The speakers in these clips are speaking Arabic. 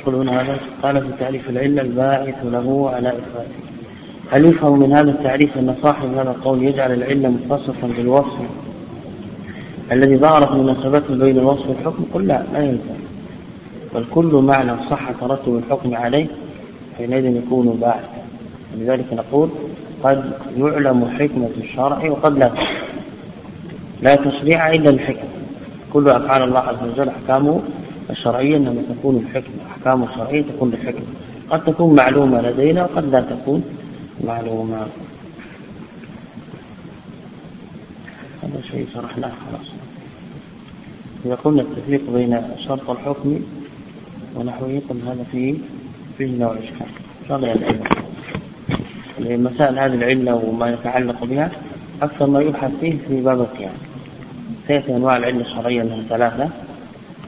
يقول هنا هذا؟ قال في تعريف العلة الباعث له على إثباته. هل يفهم من هذا التعريف أن صاحب هذا القول يجعل العلة متصفا بالوصف الذي ظهرت مناسبته بين الوصف والحكم. قل لا لا يلزم. بل كل معنى صح ترتب الحكم عليه حينئذ يكون باعثا. ولذلك نقول قد يعلم حكمة الشرع وقد لا. لا تشريع إلا الحكمة كل أفعال الله عز وجل أحكامه الشرعية إنما تكون الحكمة أحكامه الشرعية تكون الحكمة قد تكون معلومة لدينا وقد لا تكون معلومة. هذا شيء شرحناه خلاص. إذا قلنا التفريق بين شرط الحكم ونحوه قل هذا فيه فيه نوع إشكال. شرط العلم مسائل هذه العلة وما يتعلق بها أكثر ما يبحث فيه في باب القيام. سيأتي أنواع العلة الشرعية أنها ثلاثة؟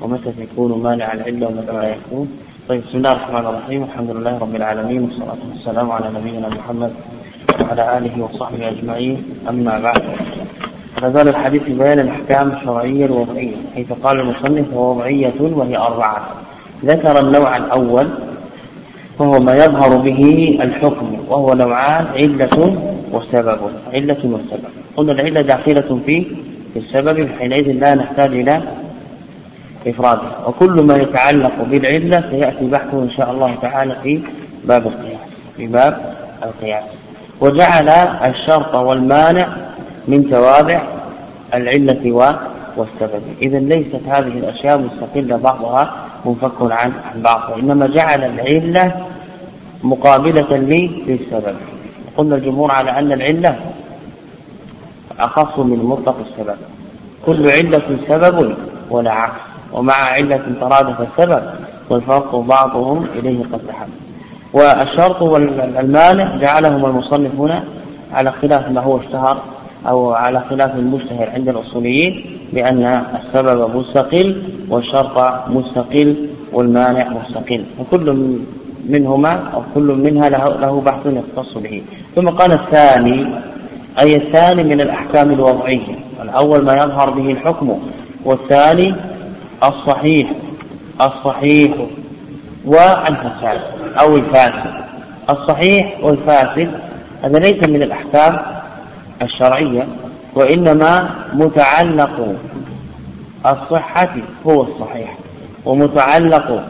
ومتى تكون مانع العلة ومتى لا يكون؟ طيب بسم الله الرحمن الرحيم. الحمد لله رب العالمين والصلاة والسلام على نبينا محمد وعلى آله وصحبه أجمعين. أما بعد فزال الحديث في بيان الأحكام الشرعية الوضعية حيث قال المصنف وضعية وهي أربعة ذكر النوع الأول وهو ما يظهر به الحكم وهو نوعان علة وسبب. علة وسبب. قلنا العلة داخلة في السبب حينئذ لا نحتاج إلى إفراده وكل ما يتعلق بالعلة سيأتي بحثه إن شاء الله تعالى في باب القياس في باب القياس وجعل الشرط والمانع من توابع العلة والسبب. إذا ليست هذه الأشياء مستقلة بعضها منفك عن بعض وإنما جعل العلة مقابلة للسبب. قلنا الجمهور على أن العلة أخص من مطلق السبب. كل علة سبب ولا عكس. ومع علة ترادف السبب والفرق بعضهم إليه قد تحمل. والشرط والمانع جعلهما المصنف هنا على خلاف ما هو اشتهر أو على خلاف المشتهر عند الأصوليين بأن السبب مستقل والشرط مستقل والمانع مستقل. وكل منهما أو كل منها له, بحث يختص به. ثم قال الثاني أي الثاني من الأحكام الوضعية. الأول ما يظهر به الحكم والثاني الصحيح الصحيح والفساد أو الفاسد. الصحيح والفاسد هذا ليس من الأحكام الشرعية وإنما متعلق الصحة هو الصحيح ومتعلق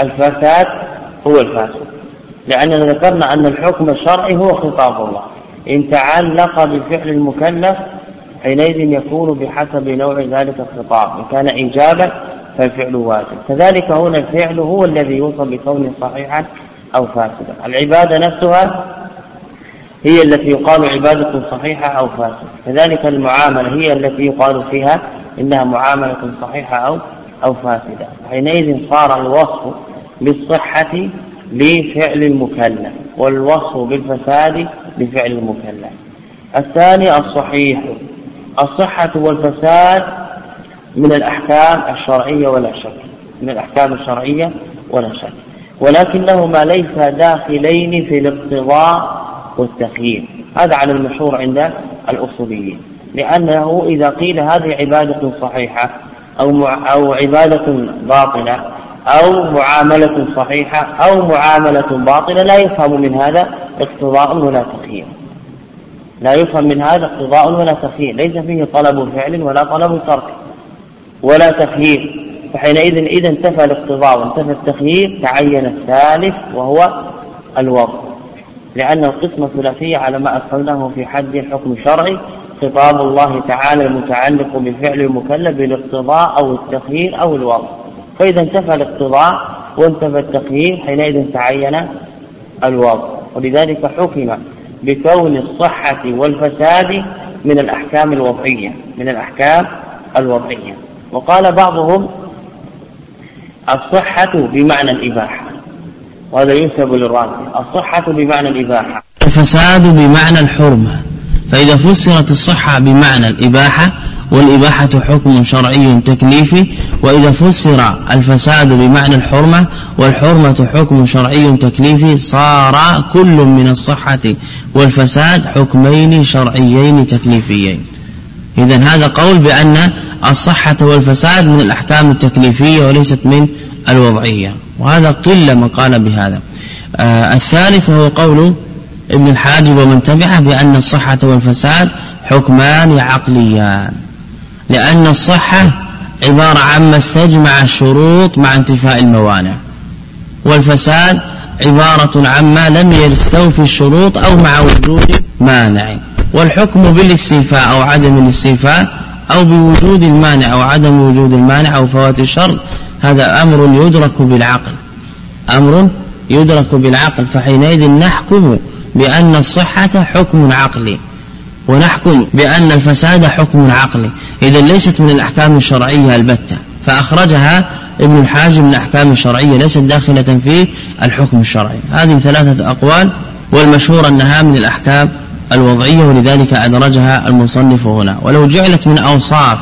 الفساد هو الفاسد. لأننا ذكرنا أن الحكم الشرعي هو خطاب الله. إن تعلق بفعل المكلف حينئذ يكون بحسب نوع ذلك الخطاب إن كان إيجابا فالفعل واجب. كذلك هنا الفعل هو الذي يوصف بكونه صحيحا أو فاسدا. العبادة نفسها هي التي يقال عبادة صحيحة أو فاسدة. كذلك المعاملة هي التي يقال فيها إنها معاملة صحيحة أو أو فاسدة. حينئذ صار الوصف بالصحة لفعل المكلف والوصف بالفساد لفعل المكلف. الثاني الصحيح. الصحة والفساد من الأحكام الشرعية ولا شك. من الأحكام الشرعية ولا شك. ولكنهما ليس داخلين في الاقتضاء والتخيير. هذا على المشهور عند الأصوليين. لأنه إذا قيل هذه عبادة صحيحة أو أو عبادة باطلة أو معاملة صحيحة أو معاملة باطلة لا يفهم من هذا اقتضاء ولا تخيير. لا يفهم من هذا اقتضاء ولا تخيير. ليس فيه طلب فعل ولا طلب ترك ولا تخيير. فحينئذ إذا انتفى الاقتضاء وانتفى التخيير تعين الثالث وهو الوضع. لأن القسمة الثلاثية على ما أدخلناه في حد الحكم الشرعي خطاب الله تعالى المتعلق بفعل المكلف بالاقتضاء أو التخيير أو الوضع. فإذا انتفى الاقتضاء وانتفى التخيير حينئذ تعين الوضع. ولذلك حكم بكون الصحة والفساد من الأحكام الوضعية من الأحكام الوضعية. وقال بعضهم الصحة بمعنى الإباحة. وهذا ينسب للرازي الصحة بمعنى الإباحة. الفساد بمعنى الحرمة. فإذا فسرت الصحة بمعنى الإباحة والإباحة حكم شرعي تكليفي وإذا فسر الفساد بمعنى الحرمة والحرمة حكم شرعي تكليفي صار كل من الصحة والفساد حكمين شرعيين تكليفيين. إذا هذا قول بأن الصحة والفساد من الأحكام التكليفية وليست من الوضعية. وهذا قلة من قال بهذا. آه الثالث هو قول ابن الحاجب ومن تبعه بأن الصحة والفساد حكمان عقليان. لأن الصحة عبارة عما استجمع الشروط مع انتفاء الموانع. والفساد عبارة عما لم يستوفي الشروط أو مع وجود مانع. والحكم بالاستيفاء أو عدم الاستيفاء أو بوجود المانع أو عدم وجود المانع أو فوات الشرط هذا أمر يدرك بالعقل. أمر يدرك بالعقل فحينئذ نحكم بأن الصحة حكم عقلي. ونحكم بأن الفساد حكم عقلي إذا ليست من الأحكام الشرعية البتة. فأخرجها ابن الحاج من الأحكام الشرعية ليست داخلة في الحكم الشرعي. هذه ثلاثة أقوال والمشهور أنها من الأحكام الوضعية ولذلك أدرجها المصنف هنا. ولو جعلت من أوصاف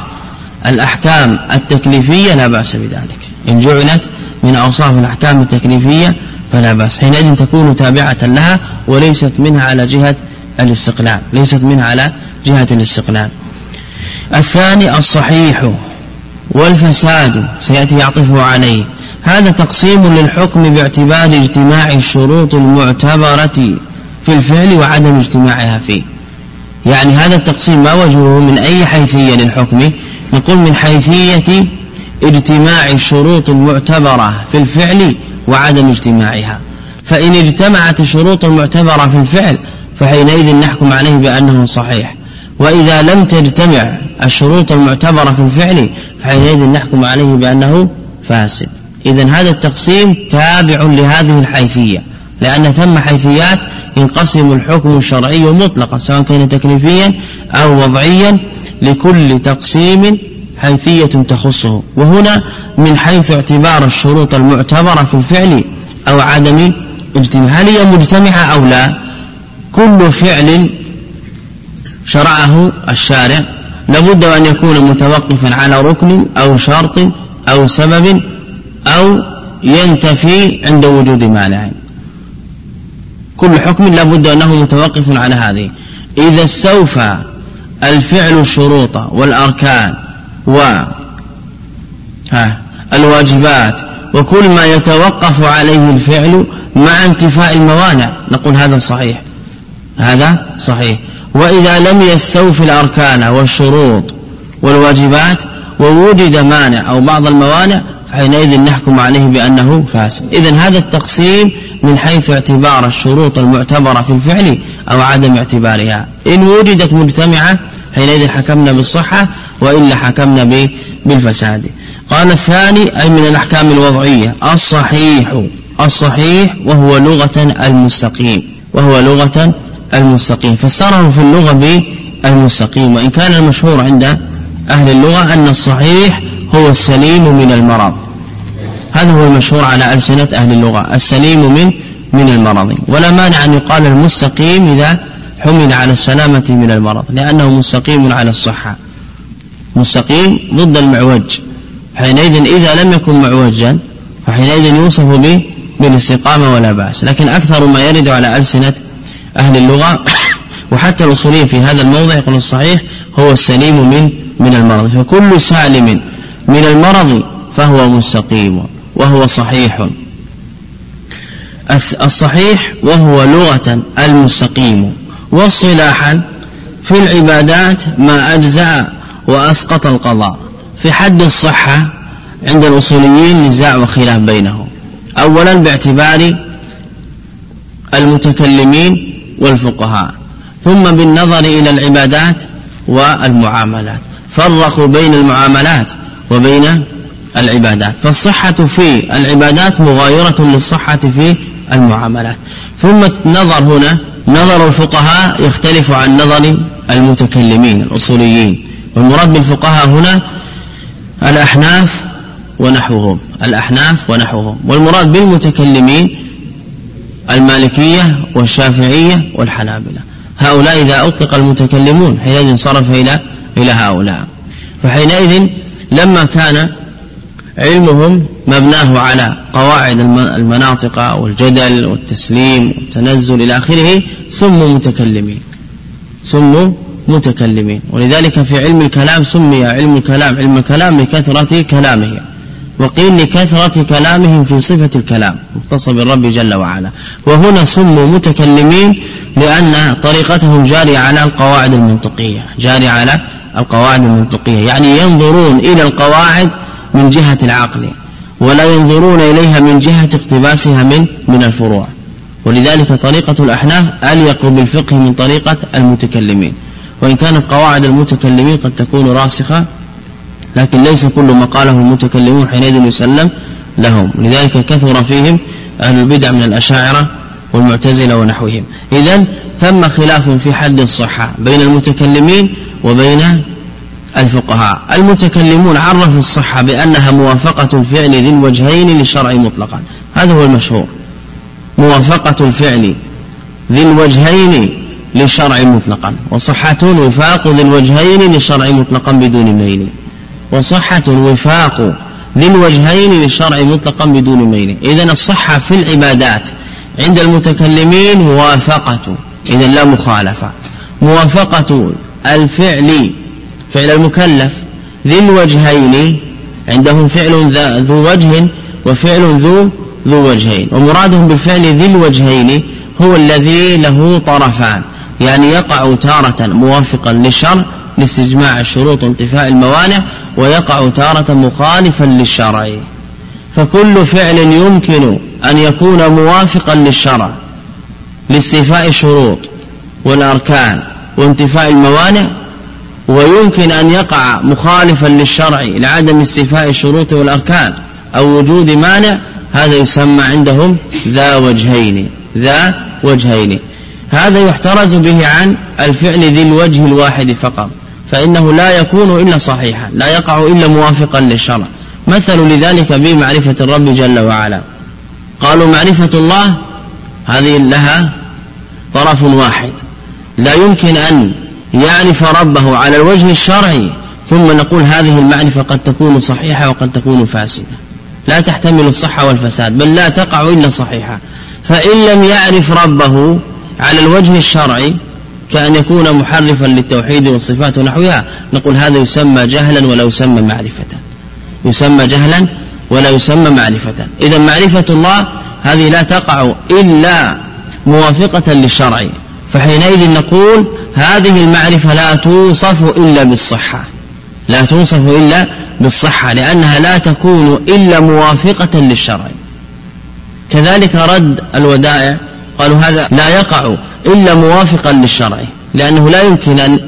الأحكام التكليفية لا بأس بذلك. إن جعلت من أوصاف الأحكام التكليفية فلا بأس. حينئذ تكون تابعة لها وليست منها على جهة الاستقلال ليست منها على جهة الاستقلال. الثاني الصحيح والفساد سيأتي يعطفه عليه. هذا تقسيم للحكم باعتبار اجتماع الشروط المعتبرة في الفعل وعدم اجتماعها فيه. يعني هذا التقسيم ما وجهه من أي حيثية للحكم؟ نقول من حيثية اجتماع الشروط المعتبرة في الفعل وعدم اجتماعها. فإن اجتمعت الشروط المعتبرة في الفعل فحينئذ نحكم عليه بأنه صحيح. وإذا لم تجتمع الشروط المعتبرة في الفعل فحينئذ نحكم عليه بأنه فاسد. إذا هذا التقسيم تابع لهذه الحيثية لأن ثم حيثيات ينقسم الحكم الشرعي مطلقا سواء كان تكليفيا أو وضعيا لكل تقسيم حيثية تخصه. وهنا من حيث اعتبار الشروط المعتبرة في الفعل أو عدم اجتماع هل هي مجتمعة أو لا؟ كل فعل شرعه الشارع لابد أن يكون متوقفا على ركن أو شرط أو سبب أو ينتفي عند وجود مانع. كل حكم لابد أنه متوقف على هذه. إذا استوفى الفعل الشروط والأركان و الواجبات وكل ما يتوقف عليه الفعل مع انتفاء الموانع نقول هذا صحيح. هذا صحيح. وإذا لم يستوفي الأركان والشروط والواجبات ووجد مانع أو بعض الموانع فحينئذ نحكم عليه بأنه فاسد. إذا هذا التقسيم من حيث اعتبار الشروط المعتبرة في الفعل أو عدم اعتبارها. إن وجدت مجتمعة حينئذ حكمنا بالصحة وإلا حكمنا بالفساد. قال الثاني أي من الأحكام الوضعية الصحيح الصحيح وهو لغة المستقيم وهو لغة المستقيم فسره في اللغة بالمستقيم وإن كان المشهور عند أهل اللغة أن الصحيح هو السليم من المرض. هذا هو المشهور على ألسنة أهل اللغة السليم من من المرض. ولا مانع أن يقال المستقيم إذا حمل على السلامة من المرض لأنه مستقيم على الصحة. مستقيم ضد المعوج. حينئذ إذا لم يكن معوجا فحينئذ يوصف به بالاستقامة ولا بأس. لكن أكثر ما يرد على ألسنة أهل اللغة. وحتى الأصوليين في هذا الموضع يقول الصحيح هو السليم من من المرض. فكل سالم من المرض فهو مستقيم وهو صحيح. الصحيح وهو لغة المستقيم. واصطلاحا في العبادات ما أجزأ وأسقط القضاء. في حد الصحة عند الأصوليين نزاع وخلاف بينهم. أولا باعتبار المتكلمين والفقهاء. ثم بالنظر إلى العبادات والمعاملات. فرقوا بين المعاملات وبين العبادات. فالصحة في العبادات مغايرة للصحة في المعاملات. ثم النظر هنا نظر الفقهاء يختلف عن نظر المتكلمين الأصوليين. والمراد بالفقهاء هنا الأحناف ونحوهم. الأحناف ونحوهم. والمراد بالمتكلمين المالكية والشافعية والحنابلة. هؤلاء إذا أطلق المتكلمون حينئذ انصرف إلى إلى هؤلاء. فحينئذ لما كان علمهم مبناه على قواعد المناطق والجدل والتسليم والتنزل إلى آخره سموا متكلمين. سموا المتكلمين ولذلك في علم الكلام سمي علم الكلام علم الكلام لكثرة كلامه. وقيل لكثرة كلامهم في صفة الكلام مختص بالرب جل وعلا. وهنا سموا متكلمين لأن طريقتهم جارية على القواعد المنطقية جارية على القواعد المنطقية. يعني ينظرون إلى القواعد من جهة العقل ولا ينظرون إليها من جهة اقتباسها من من الفروع. ولذلك طريقة الأحناف أليق بالفقه من طريقة المتكلمين. وإن كانت قواعد المتكلمين قد تكون راسخة لكن ليس كل ما قاله المتكلمون حينئذ يسلم لهم. لذلك كثر فيهم أهل البدع من الأشاعرة والمعتزلة ونحوهم. إذا ثم خلاف في حد الصحة بين المتكلمين وبين الفقهاء. المتكلمون عرفوا الصحة بأنها موافقة الفعل ذي الوجهين للشرع مطلقا. هذا هو المشهور. موافقة الفعل ذي الوجهين للشرع مطلقا. وصحة وفاق ذي الوجهين للشرع مطلقا بدون ميل. وصحة وفاق ذي الوجهين للشرع مطلقا بدون ميل. إذا الصحة في العبادات عند المتكلمين موافقة إذا لا مخالفة. موافقة الفعل فعل المكلف ذي الوجهين عندهم فعل ذو وجه وفعل ذو ذو وجهين. ومرادهم بالفعل ذي الوجهين هو الذي له طرفان يعني يقع تارة موافقا للشرع لاستجماع الشروط وانتفاء الموانع ويقع تارة مخالفا للشرع. فكل فعل يمكن أن يكون موافقا للشرع لاستيفاء الشروط والأركان وانتفاء الموانع ويمكن أن يقع مخالفا للشرع لعدم استيفاء الشروط والأركان أو وجود مانع هذا يسمى عندهم ذا وجهين ذا وجهين. هذا يحترز به عن الفعل ذي الوجه الواحد فقط. فإنه لا يكون إلا صحيحا لا يقع إلا موافقا للشرع. مثل لذلك بمعرفة الرب جل وعلا. قالوا معرفة الله هذه لها طرف واحد. لا يمكن أن يعرف ربه على الوجه الشرعي ثم نقول هذه المعرفة قد تكون صحيحة وقد تكون فاسدة. لا تحتمل الصحة والفساد بل لا تقع إلا صحيحة. فإن لم يعرف ربه على الوجه الشرعي كأن يكون محرفا للتوحيد والصفات ونحوها. نقول هذا يسمى جهلا ولا يسمى معرفة. يسمى جهلا ولا يسمى معرفة. إذا معرفة الله هذه لا تقع إلا موافقة للشرع. فحينئذ نقول هذه المعرفة لا توصف إلا بالصحة. لا توصف إلا بالصحة لأنها لا تكون إلا موافقة للشرع. كذلك رد الودائع. قالوا هذا لا يقع إلا موافقا للشرع لأنه لا يمكن أن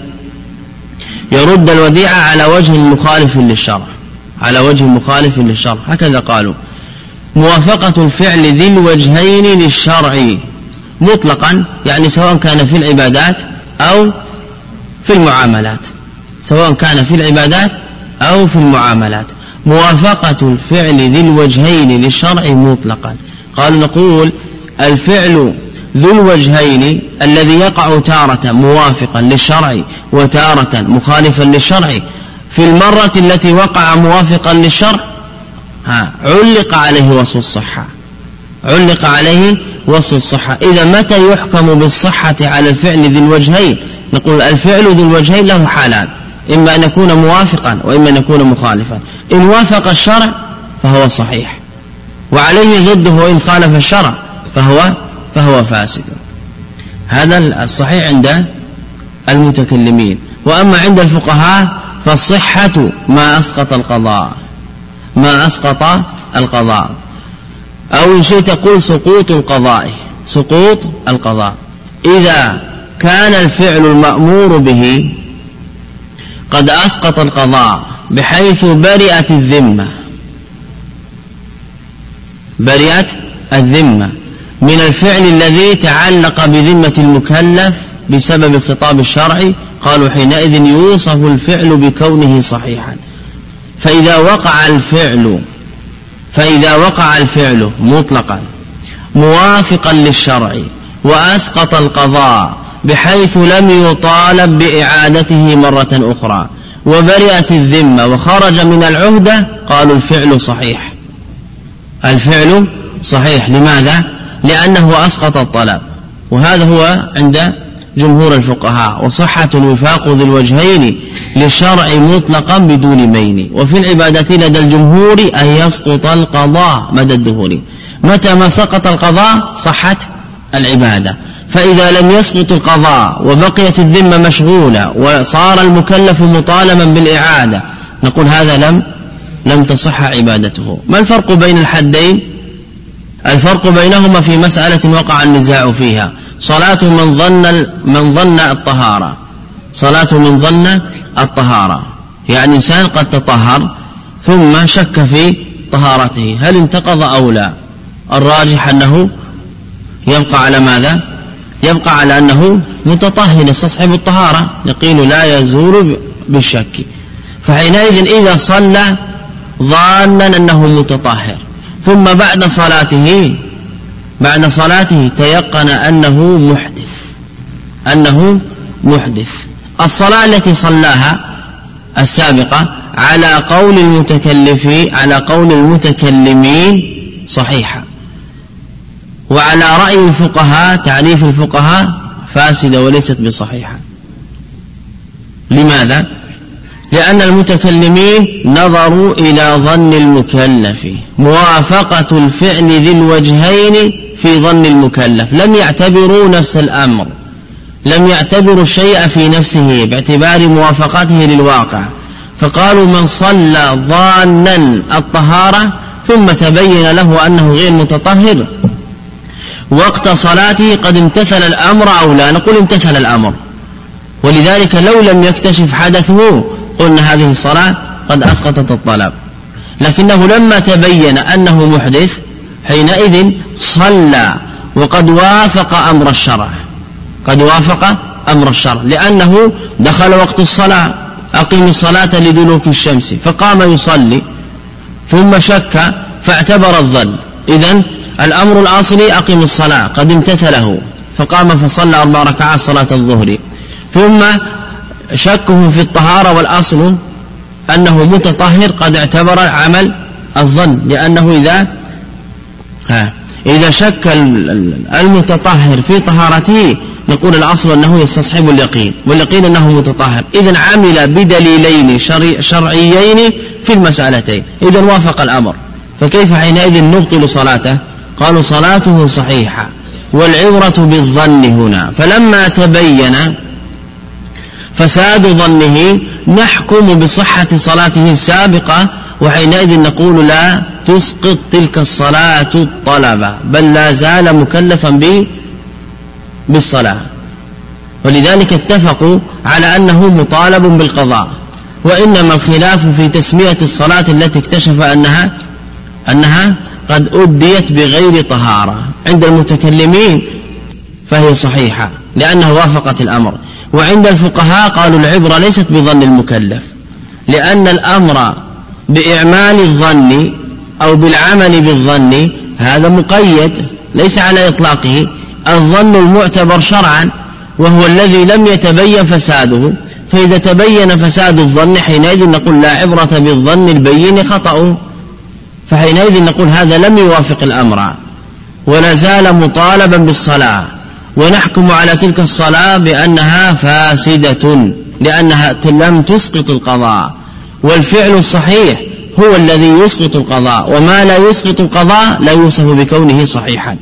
يرد الوديعة على وجه مخالف للشرع على وجه مخالف للشرع. هكذا قالوا. موافقة الفعل ذي الوجهين للشرع مطلقا يعني سواء كان في العبادات أو في المعاملات. سواء كان في العبادات أو في المعاملات. موافقة الفعل ذي الوجهين للشرع مطلقا. قالوا نقول الفعل ذو الوجهين الذي يقع تارة موافقا للشرع وتارة مخالفا للشرع في المرة التي وقع موافقا للشرع. ها علق عليه وصف الصحة. علق عليه وصف الصحة. إذا متى يحكم بالصحة على الفعل ذي الوجهين؟ نقول الفعل ذو الوجهين له حالان. إما أن يكون موافقا وإما أن يكون مخالفا. إن وافق الشرع فهو صحيح. وعليه ضده وإن خالف الشرع فهو فهو فاسد. هذا الصحيح عند المتكلمين. وأما عند الفقهاء فالصحة ما أسقط القضاء. ما أسقط القضاء. أو إن شئت قل سقوط القضاء. سقوط القضاء. إذا كان الفعل المأمور به قد أسقط القضاء بحيث برئت الذمة. برئت الذمة. من الفعل الذي تعلق بذمة المكلف بسبب الخطاب الشرعي قالوا حينئذ يوصف الفعل بكونه صحيحا فإذا وقع الفعل فإذا وقع الفعل مطلقا موافقا للشرع وأسقط القضاء بحيث لم يطالب بإعادته مرة أخرى وبرئت الذمة وخرج من العهدة قالوا الفعل صحيح الفعل صحيح لماذا؟ لأنه أسقط الطلب وهذا هو عند جمهور الفقهاء. وصحة الوفاق ذي الوجهين للشرع مطلقا بدون مين وفي العبادة لدى الجمهور أن يسقط القضاء مدى الدهور. متى ما سقط القضاء صحت العبادة. فإذا لم يسقط القضاء وبقيت الذمة مشغولة وصار المكلف مطالبا بالإعادة نقول هذا لم لم تصح عبادته. ما الفرق بين الحدين؟ الفرق بينهما في مسألة وقع النزاع فيها. صلاة من ظن من ظن الطهارة. صلاة من ظن الطهارة. يعني إنسان قد تطهر ثم شك في طهارته. هل انتقض أو لا؟ الراجح أنه يبقى على ماذا؟ يبقى على أنه متطهر. يستصحب الطهارة. يقين لا يزول بالشك. فحينئذ إذا صلى ظانا أنه متطهر. ثم بعد صلاته بعد صلاته تيقن أنه محدث أنه محدث. الصلاة التي صلاها السابقة على قول المتكلفين على قول المتكلمين صحيحة. وعلى رأي الفقهاء تعريف الفقهاء فاسدة وليست بصحيحة. لماذا؟ لأن المتكلمين نظروا إلى ظن المكلف موافقة الفعل ذي الوجهين في ظن المكلف. لم يعتبروا نفس الأمر لم يعتبروا الشيء في نفسه باعتبار موافقته للواقع. فقالوا من صلى ظانا الطهارة ثم تبين له أنه غير متطهر. وقت صلاته قد امتثل الأمر أو لا؟ نقول امتثل الأمر. ولذلك لو لم يكتشف حدثه قلنا هذه الصلاة قد أسقطت الطلب. لكنه لما تبين أنه محدث حينئذ صلى وقد وافق أمر الشرع. قد وافق أمر الشرع. لأنه دخل وقت الصلاة أقيم الصلاة لدلوك الشمس فقام يصلي ثم شك فاعتبر الظن إذا الأمر الأصلي أقم الصلاة قد امتثله فقام فصلى أربع ركعات صلاة الظهر. ثم شكه في الطهارة والأصل أنه متطهر قد اعتبر عمل الظن لأنه إذا ها إذا شك المتطهر في طهارته نقول الأصل أنه يستصحب اليقين واليقين أنه متطهر. إذا عمل بدليلين شرعيين في المسألتين. إذا وافق الأمر. فكيف حينئذ نبطل صلاته؟ قالوا صلاته صحيحة والعبرة بالظن هنا. فلما تبين فساد ظنه نحكم بصحة صلاته السابقة وحينئذ نقول لا تسقط تلك الصلاة الطلبة بل لا زال مكلفا بالصلاة. ولذلك اتفقوا على أنه مطالب بالقضاء وإنما الخلاف في تسمية الصلاة التي اكتشف أنها أنها قد أديت بغير طهارة. عند المتكلمين فهي صحيحة لأنها وافقت الأمر. وعند الفقهاء قالوا العبرة ليست بظن المكلف لأن الأمر بإعمال الظن أو بالعمل بالظن هذا مقيد ليس على إطلاقه. الظن المعتبر شرعا وهو الذي لم يتبين فساده. فإذا تبين فساد الظن حينئذ نقول لا عبرة بالظن البين خطأ. فحينئذ نقول هذا لم يوافق الأمر ولا زال مطالبا بالصلاة. ونحكم على تلك الصلاة بأنها فاسدة لأنها لم تسقط القضاء. والفعل الصحيح هو الذي يسقط القضاء وما لا يسقط القضاء لا يوصف بكونه صحيحا.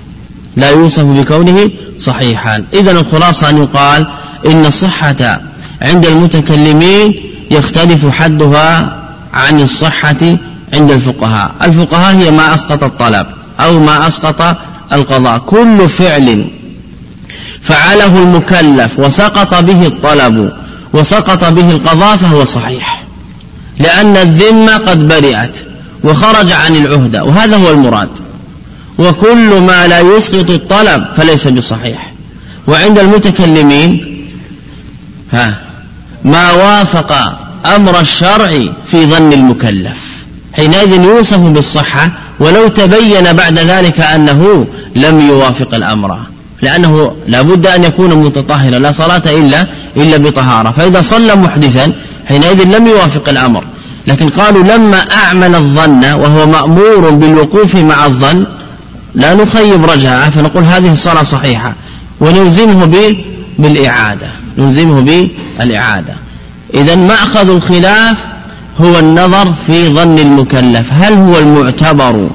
لا يوصف بكونه صحيحا. إذا الخلاصة أن يقال إن الصحة عند المتكلمين يختلف حدها عن الصحة عند الفقهاء. الفقهاء هي ما أسقط الطلب أو ما أسقط القضاء. كل فعل فعله المكلف وسقط به الطلب وسقط به القضاء فهو صحيح لأن الذمة قد برئت وخرج عن العهدة وهذا هو المراد. وكل ما لا يسقط الطلب فليس بصحيح. وعند المتكلمين ها ما وافق أمر الشرع في ظن المكلف. حينئذ يوصف بالصحة ولو تبين بعد ذلك أنه لم يوافق الأمر. لأنه لا بد أن يكون متطهرا لا صلاة إلا إلا بطهارة. فإذا صلى محدثا حينئذ لم يوافق الأمر. لكن قالوا لما أعمل الظن وهو مأمور بالوقوف مع الظن لا نخيب رجعه فنقول هذه الصلاة صحيحة. ونلزمه بالإعادة. نلزمه بالإعادة. إذا مأخذ الخلاف هو النظر في ظن المكلف. هل هو المعتبر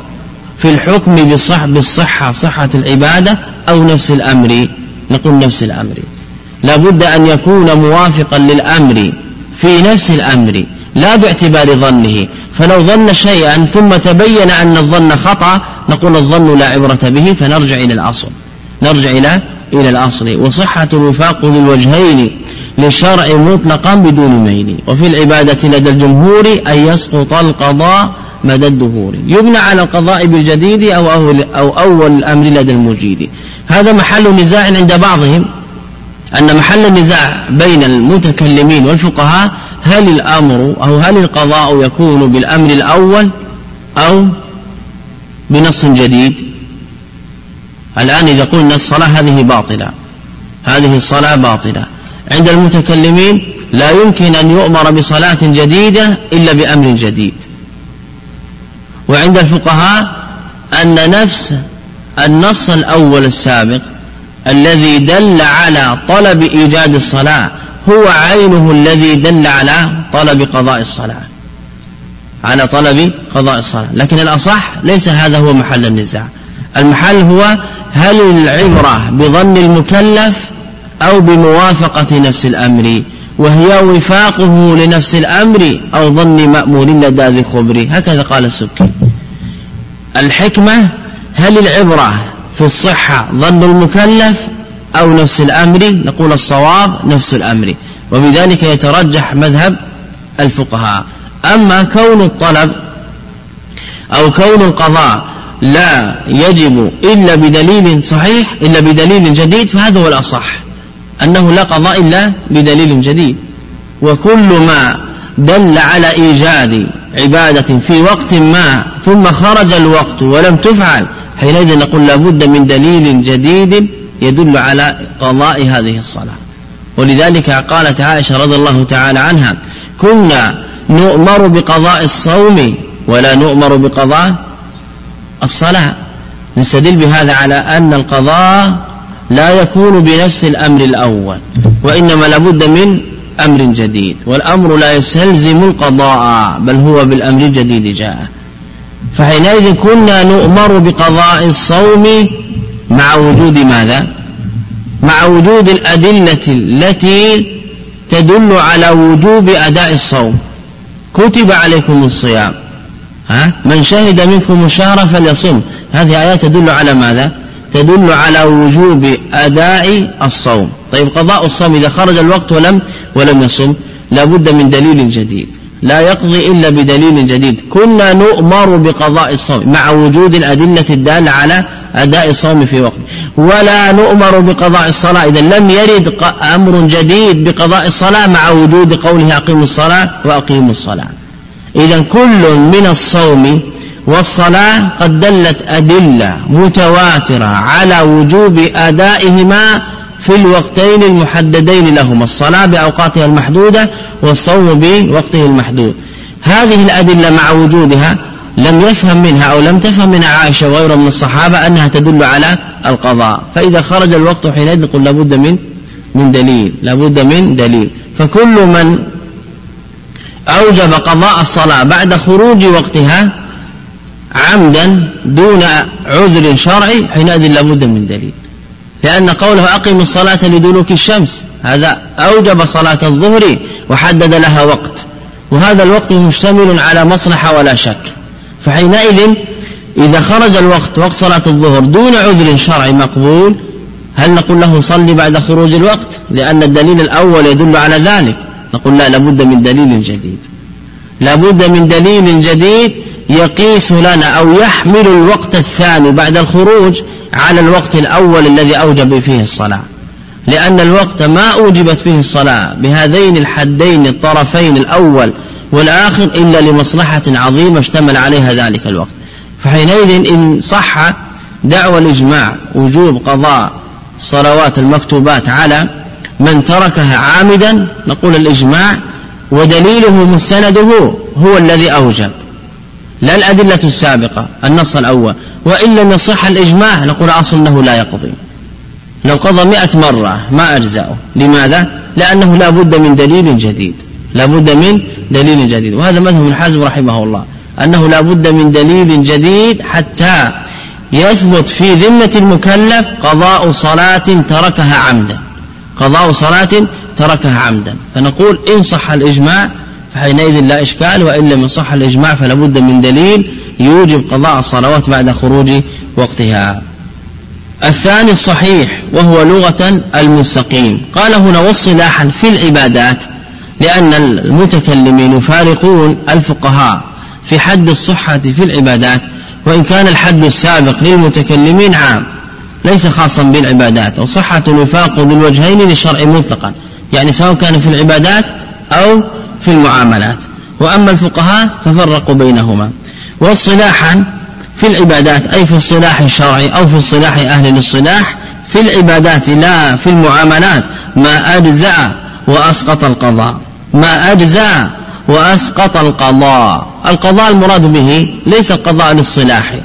في الحكم بصح بالصحة صحة العبادة أو نفس الأمر. نقول نفس الأمر. لا بد أن يكون موافقا للأمر في نفس الأمر لا باعتبار ظنه. فلو ظن شيئا ثم تبين أن الظن خطأ نقول الظن لا عبرة به فنرجع إلى الأصل. نرجع إلى إلى الأصل. وصحة الوفاق للوجهين للشرع مطلقا بدون ميل. وفي العبادة لدى الجمهور أن يسقط القضاء مدى الدهور. يبنى على القضاء بالجديد أو أول, أو أول الأمر لدى المجيد. هذا محل نزاع عند بعضهم أن محل النزاع بين المتكلمين والفقهاء هل الأمر أو هل القضاء يكون بالأمر الأول أو بنص جديد؟ الآن إذا قلنا الصلاة هذه باطلة هذه الصلاة باطلة. عند المتكلمين لا يمكن أن يؤمر بصلاة جديدة إلا بأمر جديد. وعند الفقهاء أن نفس النص الأول السابق الذي دل على طلب إيجاد الصلاة هو عينه الذي دل على طلب قضاء الصلاة. على طلب قضاء الصلاة. لكن الأصح ليس هذا هو محل النزاع. المحل هو هل العبرة بظن المكلف أو بموافقة نفس الأمر. وهي وفاقه لنفس الأمر أو ظن مأمور لدى ذي خبر هكذا قال السبكي. الحكمة هل العبرة في الصحة ظن المكلف أو نفس الأمر؟ نقول الصواب نفس الأمر. وبذلك يترجح مذهب الفقهاء. أما كون الطلب أو كون القضاء لا يجب إلا بدليل صحيح إلا بدليل جديد فهذا هو الأصح. أنه لا قضاء إلا بدليل جديد. وكل ما دل على إيجاد عبادة في وقت ما ثم خرج الوقت ولم تفعل حينئذ نقول لابد من دليل جديد يدل على قضاء هذه الصلاة. ولذلك قالت عائشة رضي الله تعالى عنها كنا نؤمر بقضاء الصوم ولا نؤمر بقضاء الصلاة. نستدل بهذا على أن القضاء لا يكون بنفس الأمر الأول وإنما لابد من أمر جديد والأمر لا يستلزم القضاء بل هو بالأمر الجديد جاء. فحينئذ كنا نؤمر بقضاء الصوم مع وجود ماذا؟ مع وجود الأدلة التي تدل على وجوب أداء الصوم. كتب عليكم الصيام. ها؟ من شهد منكم الشهر فليصم. هذه آيات تدل على ماذا؟ تدل على وجوب أداء الصوم. طيب قضاء الصوم إذا خرج الوقت ولم ولم يصم لابد من دليل جديد. لا يقضي إلا بدليل جديد. كنا نؤمر بقضاء الصوم مع وجود الأدلة الدالة على أداء الصوم في وقت. ولا نؤمر بقضاء الصلاة إذا لم يرد أمر جديد بقضاء الصلاة مع وجود قوله أقيموا الصلاة وأقيموا الصلاة. إذا كل من الصوم والصلاة قد دلت أدلة متواترة على وجوب أدائهما في الوقتين المحددين لهما الصلاة بأوقاتها المحدودة والصوم بوقته المحدود. هذه الأدلة مع وجودها لم يفهم منها أو لم تفهم منها عائشة وغيرها من الصحابة أنها تدل على القضاء. فإذا خرج الوقت حينئذ نقول لابد من من دليل لابد من دليل. فكل من أوجب قضاء الصلاة بعد خروج وقتها عمدا دون عذر شرعي حينئذ لابد من دليل. لأن قوله أقم الصلاة لدلوك الشمس هذا أوجب صلاة الظهر وحدد لها وقت. وهذا الوقت مشتمل على مصلحة ولا شك. فحينئذ إذا خرج الوقت وقت صلاة الظهر دون عذر شرعي مقبول هل نقول له صلي بعد خروج الوقت؟ لأن الدليل الأول يدل على ذلك. نقول لا لابد من دليل جديد. لابد من دليل جديد يقيس لنا أو يحمل الوقت الثاني بعد الخروج على الوقت الأول الذي أوجب فيه الصلاة. لأن الوقت ما أوجبت فيه الصلاة بهذين الحدين الطرفين الأول والآخر إلا لمصلحة عظيمة اشتمل عليها ذلك الوقت. فحينئذ إن صح دعوى الإجماع وجوب قضاء الصلوات المكتوبات على من تركها عامدا نقول الإجماع ودليله مستنده هو الذي أوجب. لا الأدلة السابقة النص الأول. وإن لم يصح الإجماع نقول أصل أنه لا يقضي. لو قضى مئة مرة ما أجزأه. لماذا؟ لأنه لا بد من دليل جديد. لا بد من دليل جديد. وهذا مذهب ابن حزم رحمه الله. أنه لا بد من دليل جديد حتى يثبت في ذمة المكلف قضاء صلاة تركها عمدا. قضاء صلاة تركها عمدا. فنقول إن صح الإجماع فحينئذ لا إشكال وإن لم يصح الإجماع فلا بد من دليل يوجب قضاء الصلوات بعد خروج وقتها. الثاني الصحيح وهو لغة المستقيم. قال هنا والصلاحا في العبادات لأن المتكلمين يفارقون الفقهاء في حد الصحة في العبادات وإن كان الحد السابق للمتكلمين عام ليس خاصا بالعبادات وصحة الوفاق ذو الوجهين للشرع مطلقا. يعني سواء كان في العبادات أو في المعاملات. وأما الفقهاء ففرقوا بينهما. والصلاحا في العبادات أي في الصلاح الشرعي أو في الصلاح أهل الصلاح في العبادات لا في المعاملات. ما أجزأ وأسقط القضاء. ما أجزأ وأسقط القضاء. القضاء المراد به ليس القضاء للصلاح.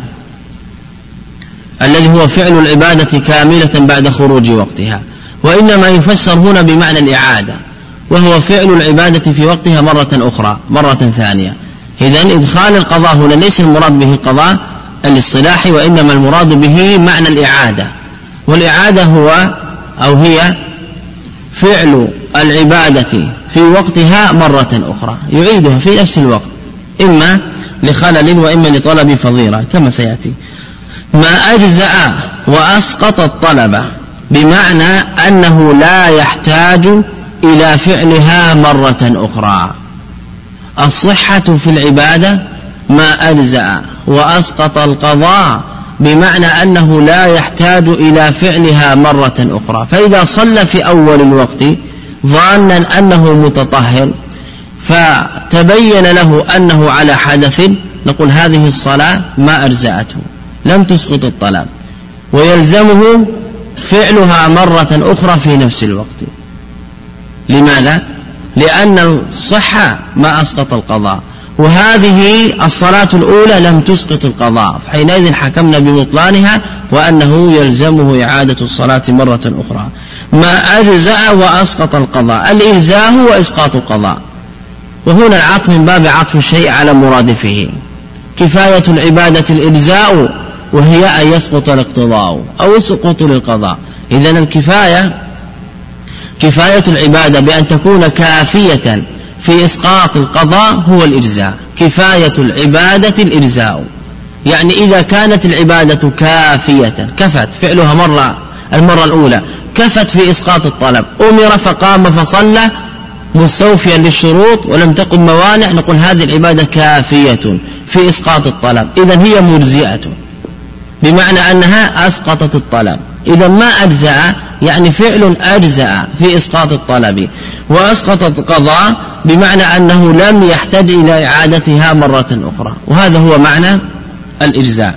الذي هو فعل العبادة كاملة بعد خروج وقتها. وإنما يفسر هنا بمعنى الإعادة. وهو فعل العبادة في وقتها مرة أخرى مرة ثانية. إذا إدخال القضاء هنا ليس المراد به القضاء الاصطلاحي وإنما المراد به معنى الإعادة. والإعادة هو أو هي فعل العبادة في وقتها مرة أخرى يعيدها في نفس الوقت إما لخلل وإما لطلب فضيلة كما سيأتي. ما أجزأ وأسقط الطلب بمعنى أنه لا يحتاج إلى فعلها مرة أخرى. الصحة في العبادة ما أجزأ وأسقط القضاء بمعنى أنه لا يحتاج إلى فعلها مرة أخرى. فإذا صلى في أول الوقت ظانا أنه متطهر فتبين له أنه على حدث نقول هذه الصلاة ما أجزأته لم تسقط الطلب. ويلزمه فعلها مرة أخرى في نفس الوقت. لماذا؟ لأن الصحة ما أسقط القضاء وهذه الصلاة الأولى لم تسقط القضاء فحينئذ حكمنا ببطلانها وأنه يلزمه إعادة الصلاة مرة أخرى. ما أجزأ وأسقط القضاء الإجزاء هو إسقاط القضاء. وهنا العطف من باب عطف الشيء على مرادفه كفاية العبادة الإجزاء وهي أن يسقط الاقتضاء أو السقوط للقضاء. إذا الكفاية كفاية العبادة بأن تكون كافية في إسقاط القضاء هو الإجزاء كفاية العبادة الإجزاء يعني إذا كانت العبادة كافية كفت. فعلها مرة المرة الأولى. كفت في إسقاط الطلب. أمر فقام فصلى مستوفيا للشروط ولم تقم موانع. نقول هذه العبادة كافية في إسقاط الطلب. إذا هي مجزئة بمعنى أنها أسقطت الطلب. إذا ما أجزأ يعني فعل أجزأ في إسقاط الطلب. وأسقط القضاء بمعنى أنه لم يحتج إلى إعادتها مرة أخرى. وهذا هو معنى الإجزاء.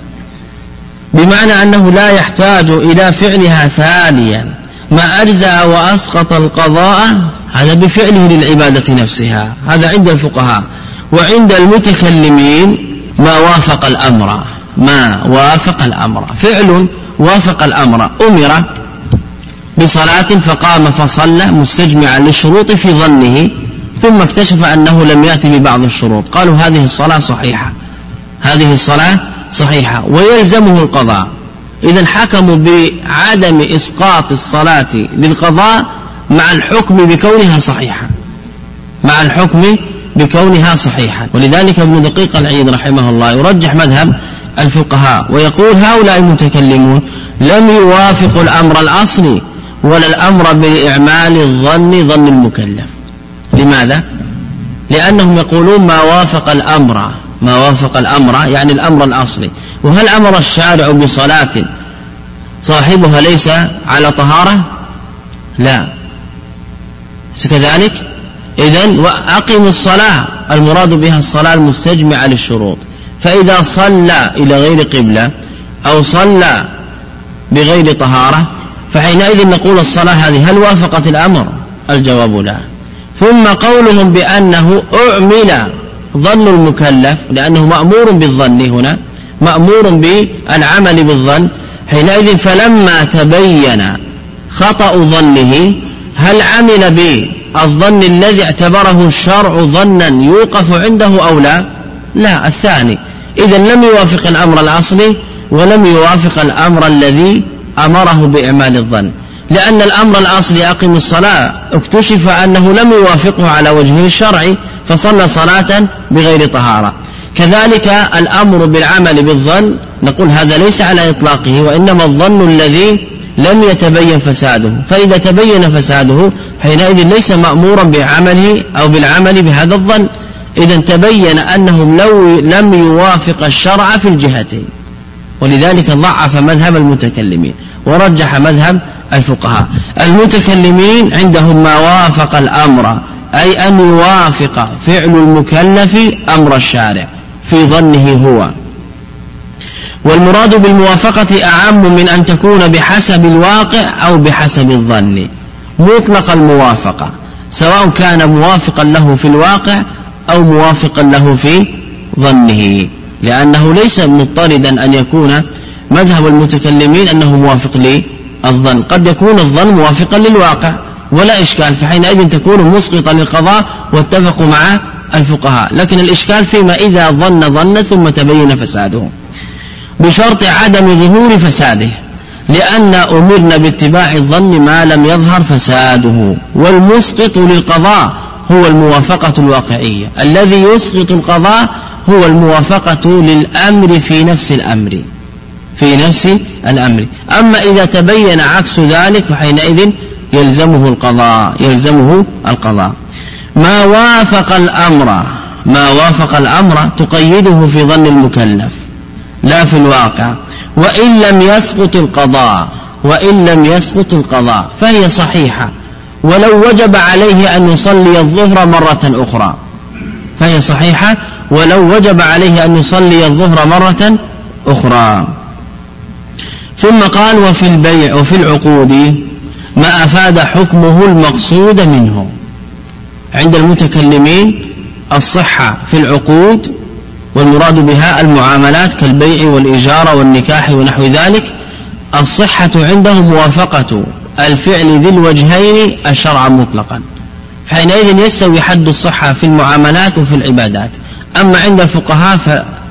بمعنى أنه لا يحتاج إلى فعلها ثانيا. ما أجزأ وأسقط القضاء هذا بفعله للعبادة نفسها. هذا عند الفقهاء. وعند المتكلمين ما وافق الأمر. ما وافق الأمر. فعل وافق الأمر. أمر بصلاة فقام فصلى مستجمعا للشروط في ظنه ثم اكتشف أنه لم يأتي ببعض الشروط. قالوا هذه الصلاة صحيحة. هذه الصلاة صحيحة. ويلزمه القضاء. إذا حكموا بعدم إسقاط الصلاة للقضاء مع الحكم بكونها صحيحة. مع الحكم بكونها صحيحة. ولذلك ابن دقيق العيد رحمه الله يرجح مذهب الفقهاء ويقول هؤلاء المتكلمون لم يوافقوا الأمر الأصلي ولا الأمر بإعمال الظن ظن المكلف. لماذا؟ لأنهم يقولون ما وافق الأمر ما وافق الأمر يعني الأمر الأصلي. وهل أمر الشارع بصلاة صاحبها ليس على طهارة؟ لا. كذلك إذا أقم الصلاة المراد بها الصلاة المستجمعة للشروط. فإذا صلى إلى غير قبلة أو صلى بغير طهارة فحينئذ نقول الصلاة هذه هل وافقت الأمر؟ الجواب لا. ثم قولهم بأنه أعمل ظن المكلف لأنه مأمور بالظن هنا مأمور بالعمل بالظن حينئذ فلما تبين خطأ ظنه هل عمل بالظن الذي اعتبره الشرع ظنا يوقف عنده أو لا؟ لا الثاني. إذا لم يوافق الأمر الأصلي ولم يوافق الأمر الذي أمره بإعمال الظن. لأن الأمر الأصلي أقم الصلاة. اكتشف أنه لم يوافقه على وجهه الشرعي فصلى صلاة بغير طهارة. كذلك الأمر بالعمل بالظن نقول هذا ليس على إطلاقه وإنما الظن الذي لم يتبين فساده. فإذا تبين فساده حينئذ ليس مأمورا بعمله أو بالعمل بهذا الظن. إذا تبين أنه لو لم يوافق الشرع في الجهتين ولذلك ضعف مذهب المتكلمين ورجح مذهب الفقهاء. المتكلمين عندهم ما وافق الأمر أي أن يوافق فعل المكلف أمر الشارع في ظنه هو. والمراد بالموافقة أعم من أن تكون بحسب الواقع أو بحسب الظن. مطلق الموافقة سواء كان موافقا له في الواقع أو موافقا له في ظنه لأنه ليس مضطردا أن يكون مذهب المتكلمين أنه موافق للظن. قد يكون الظن موافقا للواقع ولا إشكال فحينئذ تكون مسقطا للقضاء واتفقوا مع الفقهاء. لكن الإشكال فيما إذا ظن ظن ثم تبين فساده بشرط عدم ظهور فساده لأن أمرنا باتباع الظن ما لم يظهر فساده والمسقط للقضاء هو الموافقة الواقعية. الذي يسقط القضاء هو الموافقة للأمر في نفس الأمر. في نفس الأمر. أما إذا تبين عكس ذلك فحينئذ يلزمه القضاء يلزمه القضاء. ما وافق الأمر ما وافق الأمر تقيده في ظن المكلف لا في الواقع. وإن لم يسقط القضاء وإن لم يسقط القضاء فهي صحيحة. ولو وجب عليه أن يصلي الظهر مرة أخرى. فهي صحيحة. ولو وجب عليه أن يصلي الظهر مرة أخرى. ثم قال وفي البيع وفي العقود ما أفاد حكمه المقصود منه. عند المتكلمين الصحة في العقود والمراد بها المعاملات كالبيع والإجارة والنكاح ونحو ذلك الصحة عندهم موافقة. الفعل ذي الوجهين الشرع مطلقا. فحينئذ يستوي حد الصحة في المعاملات وفي العبادات. أما عند الفقهاء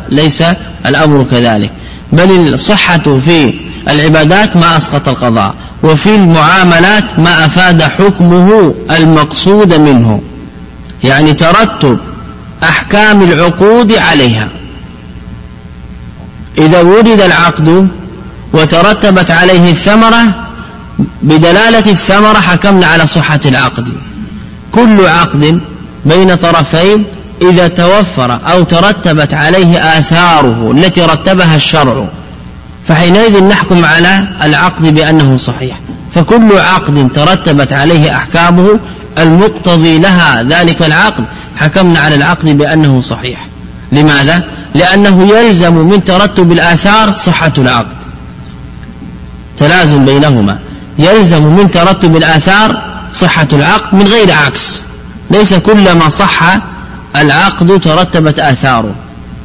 فليس الأمر كذلك. بل الصحة في العبادات ما أسقط القضاء وفي المعاملات ما أفاد حكمه المقصود منه. يعني ترتب أحكام العقود عليها. إذا وجد العقد وترتبت عليه الثمرة بدلالة الثمرة حكمنا على صحة العقد. كل عقد بين طرفين إذا توفر أو ترتبت عليه آثاره التي رتبها الشرع فحينئذ نحكم على العقد بأنه صحيح. فكل عقد ترتبت عليه أحكامه المقتضي لها ذلك العقد حكمنا على العقد بأنه صحيح. لماذا؟ لأنه يلزم من ترتب الآثار صحة العقد. تلازم بينهما. يلزم من ترتب الآثار صحة العقد من غير عكس. ليس كلما صح العقد ترتبت آثاره.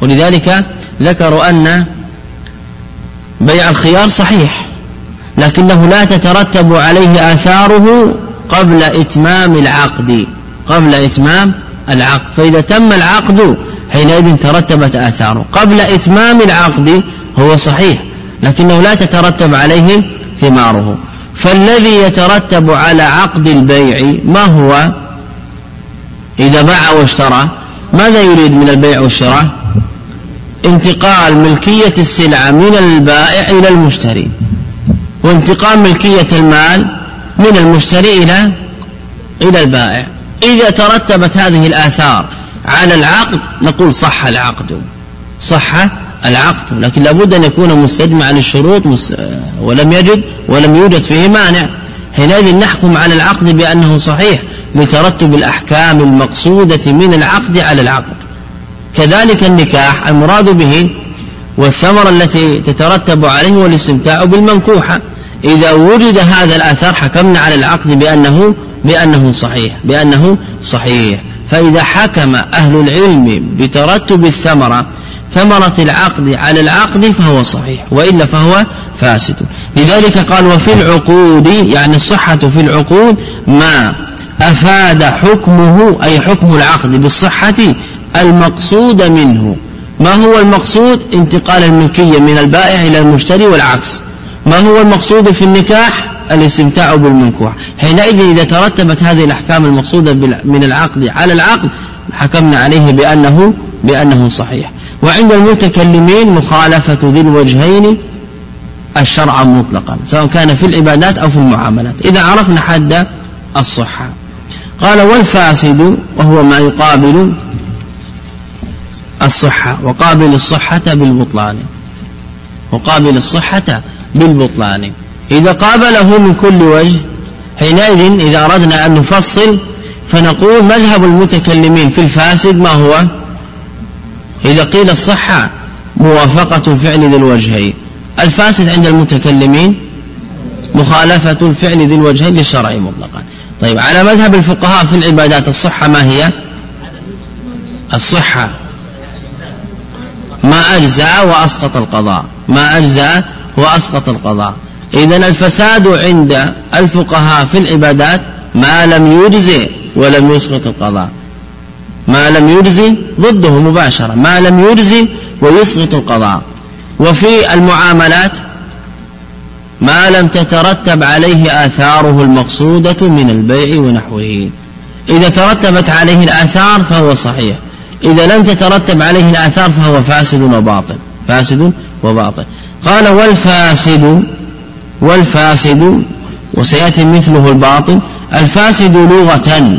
ولذلك ذكروا أن بيع الخيار صحيح. لكنه لا تترتب عليه آثاره قبل إتمام العقد. قبل إتمام العقد. فإذا تم العقد حينئذ ترتبت آثاره. قبل إتمام العقد هو صحيح. لكنه لا تترتب عليه ثماره. فالذي يترتب على عقد البيع ما هو؟ إذا باع واشترى ماذا يريد من البيع والشراء؟ انتقال ملكية السلعة من البائع إلى المشتري. وانتقال ملكية المال من المشتري إلى إلى البائع. إذا ترتبت هذه الآثار على العقد نقول صح العقد. صح؟ العقد لكن لابد أن يكون مستجمعا للشروط ولم يجد ولم يوجد فيه مانع. حينئذ نحكم على العقد بأنه صحيح لترتب الأحكام المقصودة من العقد على العقد. كذلك النكاح المراد به والثمرة التي تترتب عليه والاستمتاع بالمنكوحة. إذا وجد هذا الأثر حكمنا على العقد بأنه بأنه صحيح بأنه صحيح. فإذا حكم أهل العلم بترتب الثمرة ثمرة العقد على العقد فهو صحيح وإلا فهو فاسد. لذلك قال وفي العقود يعني الصحة في العقود ما أفاد حكمه أي حكم العقد بالصحة المقصود منه. ما هو المقصود؟ انتقال الملكية من البائع إلى المشتري والعكس. ما هو المقصود في النكاح؟ الاستمتاع بالمنكوح. حينئذ إذا ترتبت هذه الأحكام المقصودة من العقد على العقد حكمنا عليه بأنه بأنه صحيح. وعند المتكلمين مخالفة ذي الوجهين الشرع مطلقا سواء كان في العبادات أو في المعاملات. إذا عرفنا حد الصحة. قال والفاسد وهو ما يقابل الصحة وقابل الصحة بالبطلان. وقابل الصحة بالبطلان. إذا قابله من كل وجه حينئذ إذا أردنا أن نفصل فنقول مذهب المتكلمين في الفاسد ما هو؟ إذا قيل الصحة موافقة الفعل ذي الوجهين. الفاسد عند المتكلمين مخالفة الفعل ذي الوجهين للشرع مطلقا. طيب على مذهب الفقهاء في العبادات الصحة ما هي؟ الصحة. ما أجزأ وأسقط القضاء. ما أجزأ وأسقط القضاء. إذا الفساد عند الفقهاء في العبادات ما لم يجزئ ولم يسقط القضاء. ما لم يجزي ضده مباشرة ما لم يجزي ويسقط القضاء. وفي المعاملات ما لم تترتب عليه آثاره المقصودة من البيع ونحوه. إذا ترتبت عليه الآثار فهو صحيح. إذا لم تترتب عليه الآثار فهو فاسد وباطل فاسد وباطل. قال والفاسد والفاسد وسيأتي مثله الباطل الفاسد لغة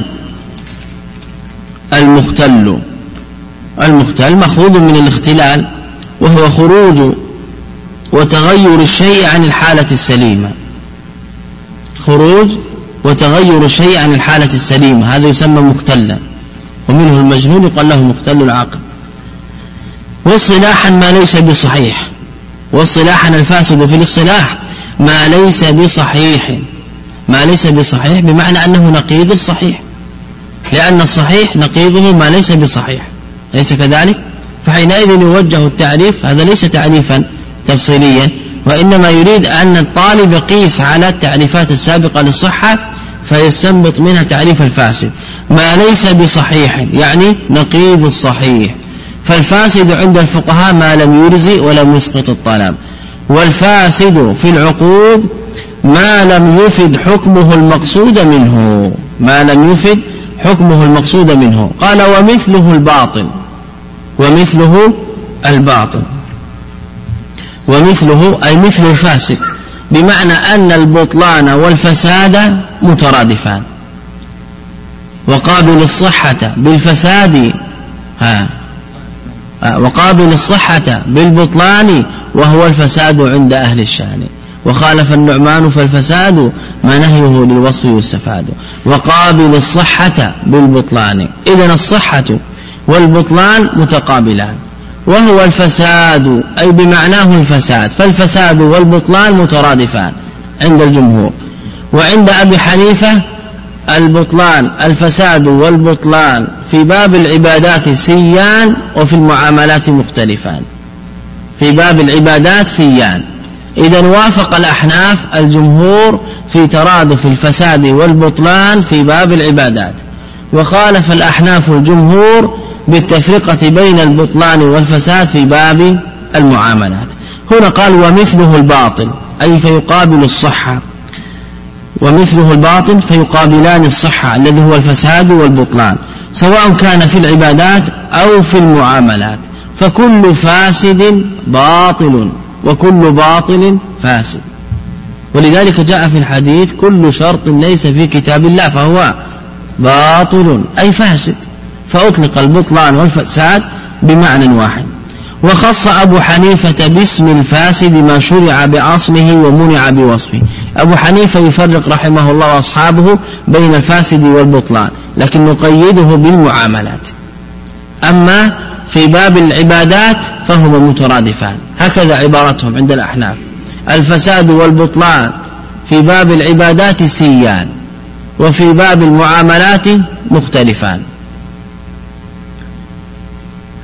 المختل. المختل مأخوذ من الاختلال وهو خروج وتغير الشيء عن الحالة السليمة. خروج وتغير الشيء عن الحالة السليمة هذا يسمى مختلا. ومنه المجنون يقال له مختل العقل واصطلاحا ما ليس بصحيح. واصطلاحا الفاسد في الاصطلاح ما ليس بصحيح. ما ليس بصحيح بمعنى أنه نقيض الصحيح لأن الصحيح نقيضه ما ليس بصحيح. ليس كذلك؟ فحينئذ يوجه التعريف هذا ليس تعريفا تفصيليا وإنما يريد أن الطالب يقيس على التعريفات السابقة للصحة فيستنبط منها تعريف الفاسد. ما ليس بصحيح يعني نقيض الصحيح. فالفاسد عند الفقهاء ما لم يرزي ولم يسقط الطلب. والفاسد في العقود ما لم يفد حكمه المقصود منه. ما لم يفد حكمه المقصود منه. قال ومثله الباطل. ومثله الباطل. ومثله أي مثل الفاسد بمعنى أن البطلان والفساد مترادفان. وقابل الصحة بالفساد ها وقابل الصحة بالبطلان وهو الفساد عند أهل الشأن. وخالف النعمان فالفساد ما نهيه للوصف يستفاد وقابل الصحة بالبطلان. إذن الصحة والبطلان متقابلان. وهو الفساد أي بمعناه الفساد. فالفساد والبطلان مترادفان عند الجمهور. وعند أبي حنيفة البطلان الفساد والبطلان في باب العبادات سيان وفي المعاملات مختلفان. في باب العبادات سيان. إذا وافق الأحناف الجمهور في ترادف الفساد والبطلان في باب العبادات. وخالف الأحناف الجمهور بالتفرقة بين البطلان والفساد في باب المعاملات. هنا قال ومثله الباطل. أي فيقابل الصحة. ومثله الباطل فيقابلان الصحة الذي هو الفساد والبطلان. سواء كان في العبادات أو في المعاملات. فكل فاسد باطل. وكل باطل فاسد. ولذلك جاء في الحديث كل شرط ليس في كتاب الله فهو باطل أي فاسد. فأطلق البطلان والفساد بمعنى واحد. وخص أبو حنيفة باسم الفاسد ما شرع بأصله ومنع بوصفه. أبو حنيفة يفرق رحمه الله وأصحابه بين الفاسد والبطلان لكن نقيده بالمعاملات. أما في باب العبادات فهما مترادفان. هكذا عبارتهم عند الأحناف. الفساد والبطلان في باب العبادات سيان وفي باب المعاملات مختلفان.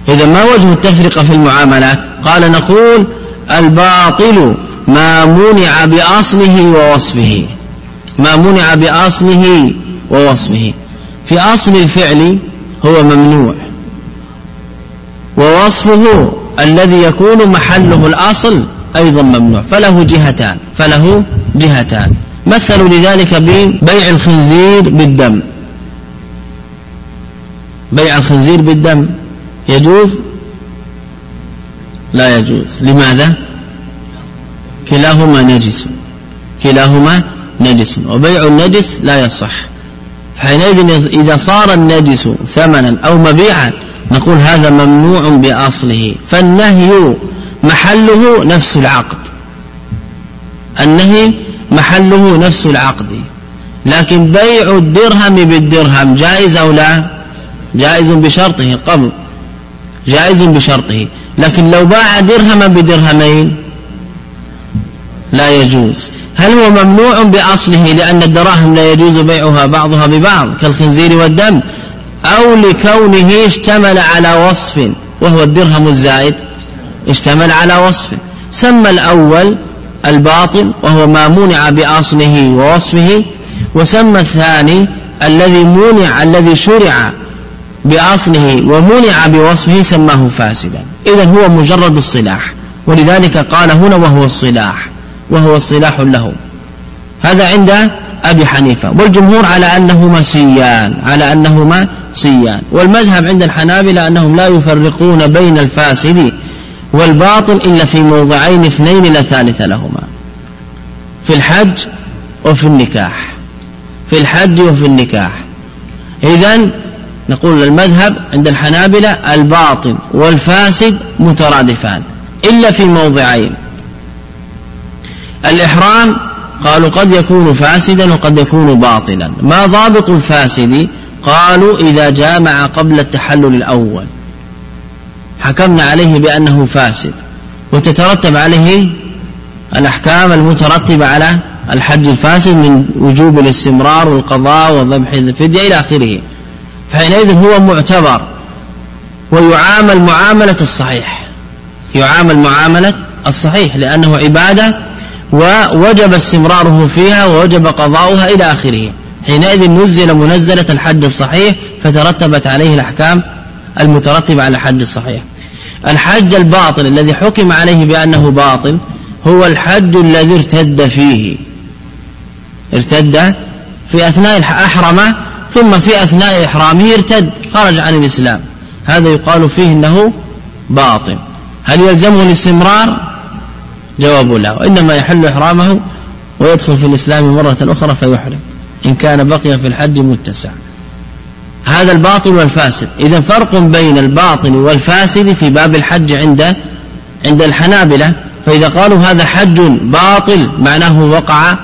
إذا ما وجه التفرقة في المعاملات؟ قال نقول الباطل ما منع بأصله ووصفه. ما منع بأصله ووصفه. في أصل الفعل هو ممنوع. ووصفه الذي يكون محله الأصل أيضا ممنوع. فله جهتان فله جهتان. مثلوا لذلك ببيع الخنزير بالدم. بيع الخنزير بالدم يجوز؟ لا يجوز. لماذا؟ كلاهما نجس. كلاهما نجس. وبيع النجس لا يصح. فحينئذ إذا صار النجس ثمنا أو مبيعا نقول هذا ممنوع بأصله فالنهي محله نفس العقد. النهي محله نفس العقد. لكن بيع الدرهم بالدرهم جائز أو لا؟ جائز بشرطه قبل. جائز بشرطه. لكن لو باع درهما بدرهمين لا يجوز. هل هو ممنوع بأصله لأن الدراهم لا يجوز بيعها بعضها ببعض كالخنزير والدم؟ أو لكونه اشتمل على وصف وهو الدرهم الزائد اشتمل على وصف. سمى الأول الباطل وهو ما منع بأصله ووصفه. وسمى الثاني الذي منع الذي شرع بأصله ومنع بوصفه سماه فاسدا. إذا هو مجرد الصلاح. ولذلك قال هنا وهو الصلاح وهو الصلاح له. هذا عند أبي حنيفة. والجمهور على أنهما سيان على أنهما سيان. والمذهب عند الحنابلة أنهم لا يفرقون بين الفاسد والباطل إلا في موضعين اثنين لا ثالث لهما. في الحج وفي النكاح. في الحج وفي النكاح. إذا نقول المذهب عند الحنابلة الباطل والفاسد مترادفان إلا في موضعين. الإحرام قالوا قد يكون فاسدا وقد يكون باطلا. ما ضابط الفاسد؟ قالوا إذا جامع قبل التحلل الأول. حكمنا عليه بأنه فاسد. وتترتب عليه الأحكام المترتبة على الحج الفاسد من وجوب الاستمرار والقضاء وذبح الفدية إلى آخره. فحينئذ هو معتبر. ويعامل معاملة الصحيح. يعامل معاملة الصحيح لأنه عبادة ووجب استمراره فيها ووجب قضاؤها إلى آخره. حينئذ نزل منزلة الحد الصحيح فترتبت عليه الأحكام المترتبة على الحد الصحيح. الحج الباطل الذي حكم عليه بأنه باطل هو الحج الذي ارتد فيه. ارتد في أثناء أحرم ثم في أثناء إحرامه ارتد خرج عن الإسلام. هذا يقال فيه أنه باطل. هل يلزمه الاستمرار؟ جواب لا وإنما يحل إحرامه ويدخل في الإسلام مرة أخرى فيحرم إن كان بقي في الحج متسع. هذا الباطل والفاسد. إذا فرق بين الباطل والفاسد في باب الحج عند عند الحنابلة فإذا قالوا هذا حج باطل معناه وقع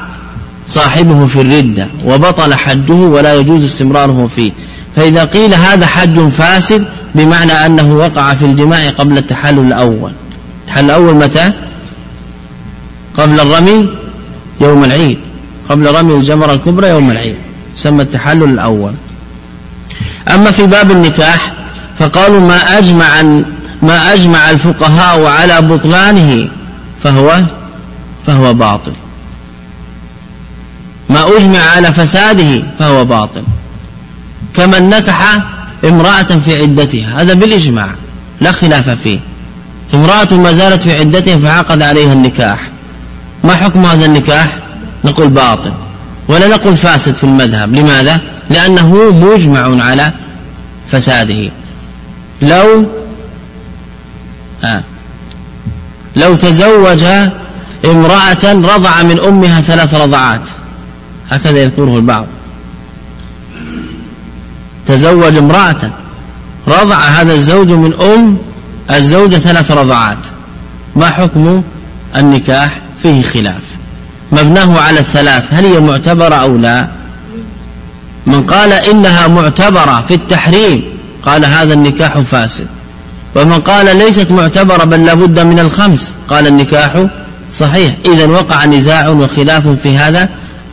صاحبه في الردة وبطل حجه ولا يجوز استمراره فيه. فإذا قيل هذا حج فاسد بمعنى أنه وقع في الجماع قبل التحلل الأول. التحلل الأول متى؟ قبل الرمي يوم العيد. قبل رمي الجمرة الكبرى يوم العيد. سمى التحلل الأول. أما في باب النكاح فقالوا ما أجمع ما أجمع الفقهاء على بطلانه فهو فهو باطل. ما أجمع على فساده فهو باطل. كمن نكح امرأة في عدتها. هذا بالإجماع. لا خلاف فيه. امرأة ما زالت في عدتها فعقد عليها النكاح. ما حكم هذا النكاح؟ نقول باطل. ولا نقول فاسد في المذهب. لماذا؟ لأنه مجمع على فساده. لو آه. لو تزوج امرأة رضع من أمها ثلاث رضعات. هكذا يذكره البعض. تزوج امرأة رضع هذا الزوج من أم الزوجة ثلاث رضعات. ما حكم النكاح؟ فيه خلاف. مبناه على الثلاث هل هي معتبرة أو لا؟ من قال إنها معتبرة في التحريم قال هذا النكاح فاسد. ومن قال ليست معتبرة بل لابد من الخمس قال النكاح صحيح. إذا وقع نزاع وخلاف في هذا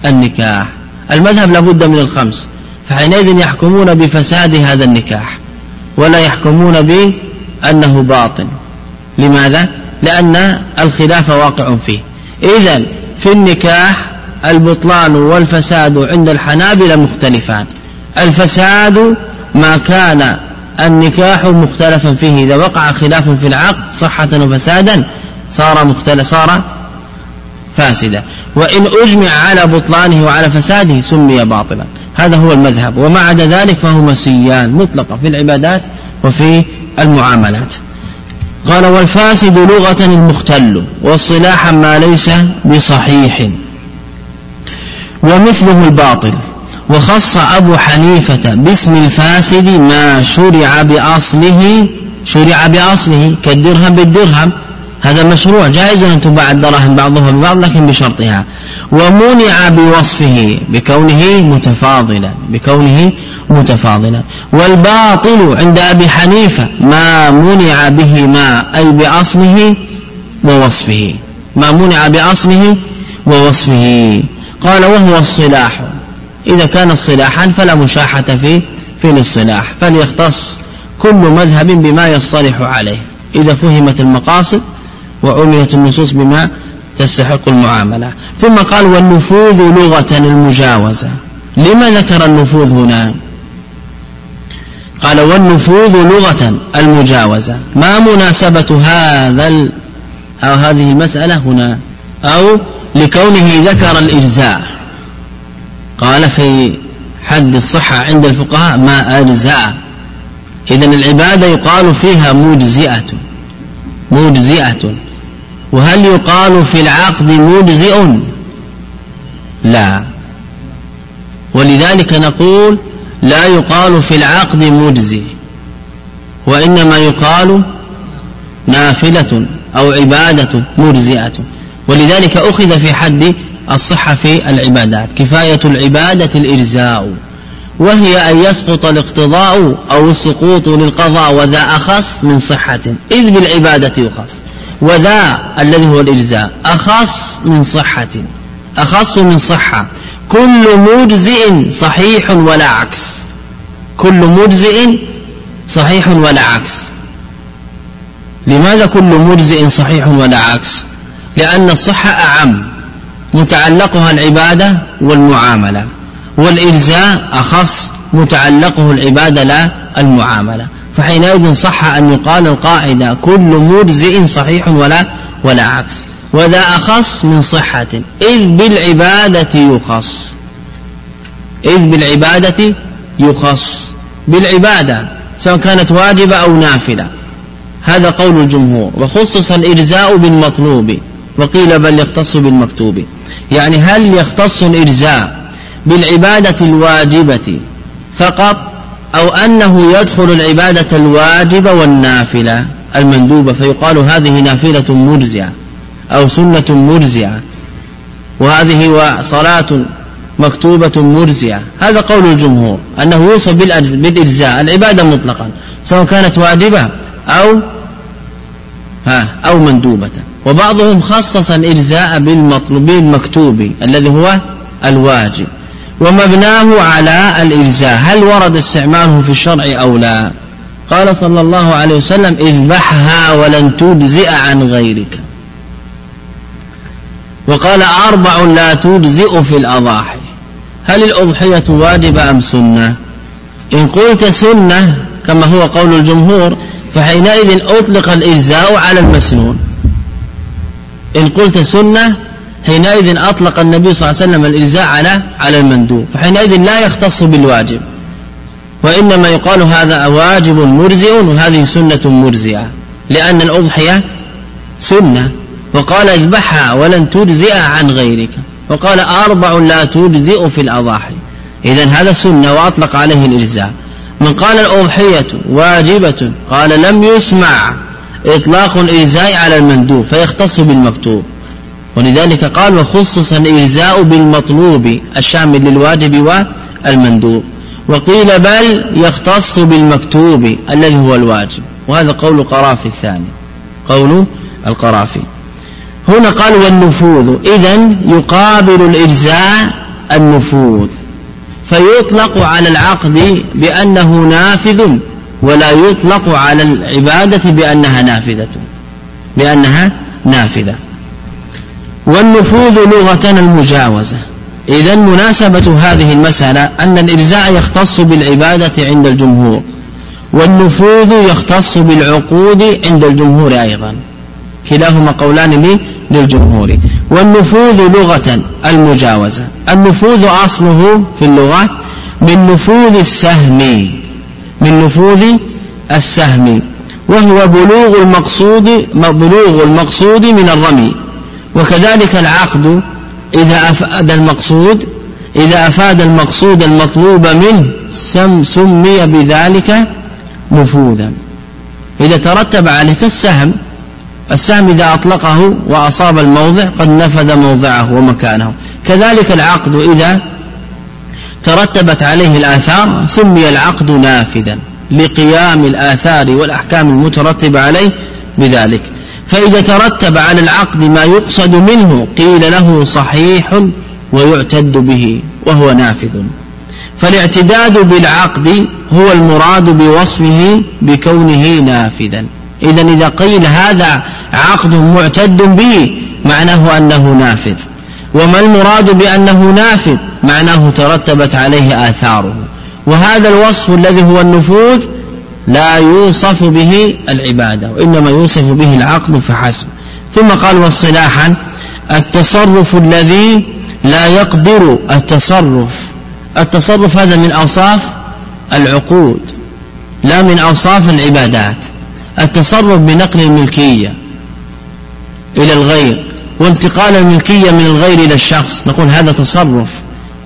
النكاح. المذهب لابد من الخمس فحينئذ يحكمون بفساد هذا النكاح ولا يحكمون بأنه باطل. لماذا؟ لأن الخلاف واقع فيه. إذا في النكاح البطلان والفساد عند الحنابلة مختلفان. الفساد ما كان النكاح مختلفا فيه. إذا وقع خلاف في العقد صحة وفسادا صار مختلف صار فاسدا. وإن أجمع على بطلانه وعلى فساده سمي باطلا. هذا هو المذهب. وما عدا ذلك فهو مسيان مطلقة في العبادات وفي المعاملات. قال والفاسد لغة المختل والصلاح ما ليس بصحيح ومثله الباطل وخص أبو حنيفة باسم الفاسد ما شرع بأصله شرع بأصله كالدرهم بالدرهم هذا مشروع جائز أن تباع الدراهم بعضها ببعض لكن بشرطها ومنع بوصفه بكونه متفاضلا بكونه متفاضلا. والباطل عند أبي حنيفة ما منع به ما أي بأصله ووصفه. ما منع بأصله ووصفه. قال وهو الصلاح. إذا كان الصلاحا فلا مشاحة في في الصلاح فليختص كل مذهب بما يصطلح عليه. إذا فهمت المقاصد وعملت النصوص بما تستحق المعاملة. ثم قال والنفوذ لغة المجاوزة. لما ذكر النفوذ هنا؟ قال والنفوذ لغة المجاوزة. ما مناسبة هذا أو هذه المسألة هنا؟ أو لكونه ذكر الإجزاء. قال في حد الصحة عند الفقهاء ما أجزاء. إذا العبادة يقال فيها مجزئة. مجزئة. وهل يقال في العقد مجزئ؟ لا. ولذلك نقول لا يقال في العقد مجزئ وإنما يقال نافلة أو عبادة مجزئة. ولذلك أخذ في حد الصحة في العبادات كفاية العبادة الإرزاء وهي أن يسقط الاقتضاء أو السقوط للقضاء وذا أخص من صحة إذ بالعبادة يخص. وذا الذي هو الإجزاء أخص من صحة أخص من صحة. كل مجزئ صحيح ولا عكس. كل مجزئ صحيح ولا عكس. لماذا كل مجزئ صحيح ولا عكس؟ لأن الصحة أعم. متعلقها العبادة والمعاملة. والإجزاء أخص متعلقه العبادة لا المعاملة. فحينئذ صح أن يقال القاعدة كل مجزئ صحيح ولا ولا عكس. وذا أخص من صحة. إذ بالعبادة يخص. إذ بالعبادة يخص. بالعبادة سواء كانت واجبة أو نافلة. هذا قول الجمهور وخصص الإجزاء بالمطلوب. وقيل بل يختص بالمكتوب. يعني هل يختص الإجزاء بالعبادة الواجبة فقط أو أنه يدخل العبادة الواجبة والنافلة المندوبة؟ فيقال هذه نافلة مرزعة أو سنة مرزعة وهذه صلاة مكتوبة مرزعة هذا قول الجمهور أنه يوصف بالإجزاء العبادة مطلقا سواء كانت واجبة أو ها أو مندوبة. وبعضهم خصص الإجزاء بالمطلوب بالمكتوب الذي هو الواجب. ومبناه على الإجزاء هل ورد استعماله في الشرع أو لا؟ قال صلى الله عليه وسلم اذبحها ولن تجزئ عن غيرك. وقال أربع لا تجزئ في الأضاحي. هل الأضحية واجبة أم سنة؟ إن قلت سنة كما هو قول الجمهور فحينئذ أطلق الإجزاء على المسنون. إن قلت سنة حينئذ أطلق النبي صلى الله عليه وسلم الإجزاء على على المندوب. فحينئذ لا يختص بالواجب. وإنما يقال هذا واجب مرزئ وهذه سنة مرزئة. لأن الأضحية سنة. وقال اذبحها ولن تجزئ عن غيرك. وقال أربع لا تجزئ في الأضاحي. إذا هذا سنة وأطلق عليه الإجزاء. من قال الأضحية واجبة. قال لم يسمع إطلاق الإجزاء على المندوب فيختص بالمكتوب. ولذلك قال وخصص الإجزاء بالمطلوب الشامل للواجب والمندوب. وقيل بل يختص بالمكتوب الذي هو الواجب. وهذا قول قرافي الثاني. قول القرافي. هنا قال والنفوذ. إذا يقابل الإجزاء النفوذ. فيطلق على العقد بأنه نافذ ولا يطلق على العبادة بأنها نافذة. بأنها نافذة. والنفوذ لغة المجاوزة. إذا مناسبة هذه المسألة أن الإجزاء يختص بالعبادة عند الجمهور والنفوذ يختص بالعقود عند الجمهور أيضا. كلاهما قولان للجمهور. والنفوذ لغة المجاوزة. النفوذ أصله في اللغة من نفوذ السهم. من نفوذ السهم. وهو بلوغ المقصود بلوغ المقصود من الرمي. وكذلك العقد. إذا أفاد المقصود إذا أفاد المقصود المطلوب منه سم سمي بذلك نفوذا. إذا ترتب عليه كالسهم السهم إذا أطلقه وأصاب الموضع قد نفذ موضعه ومكانه. كذلك العقد إذا ترتبت عليه الآثار سمي العقد نافذا لقيام الآثار والأحكام المترتبة عليه بذلك. فإذا ترتب على العقد ما يقصد منه قيل له صحيح ويعتد به وهو نافذ. فالاعتداد بالعقد هو المراد بوصفه بكونه نافذا. إذا إذا قيل هذا عقد معتد به معناه أنه نافذ. وما المراد بأنه نافذ؟ معناه ترتبت عليه آثاره. وهذا الوصف الذي هو النفوذ لا يوصف به العبادة وإنما يوصف به العقل فحسب. ثم قال واصطلاحا التصرف الذي لا يقدر التصرف. التصرف هذا من أوصاف العقود لا من أوصاف العبادات. التصرف بنقل الملكية إلى الغير وانتقال الملكية من الغير إلى الشخص. نقول هذا تصرف.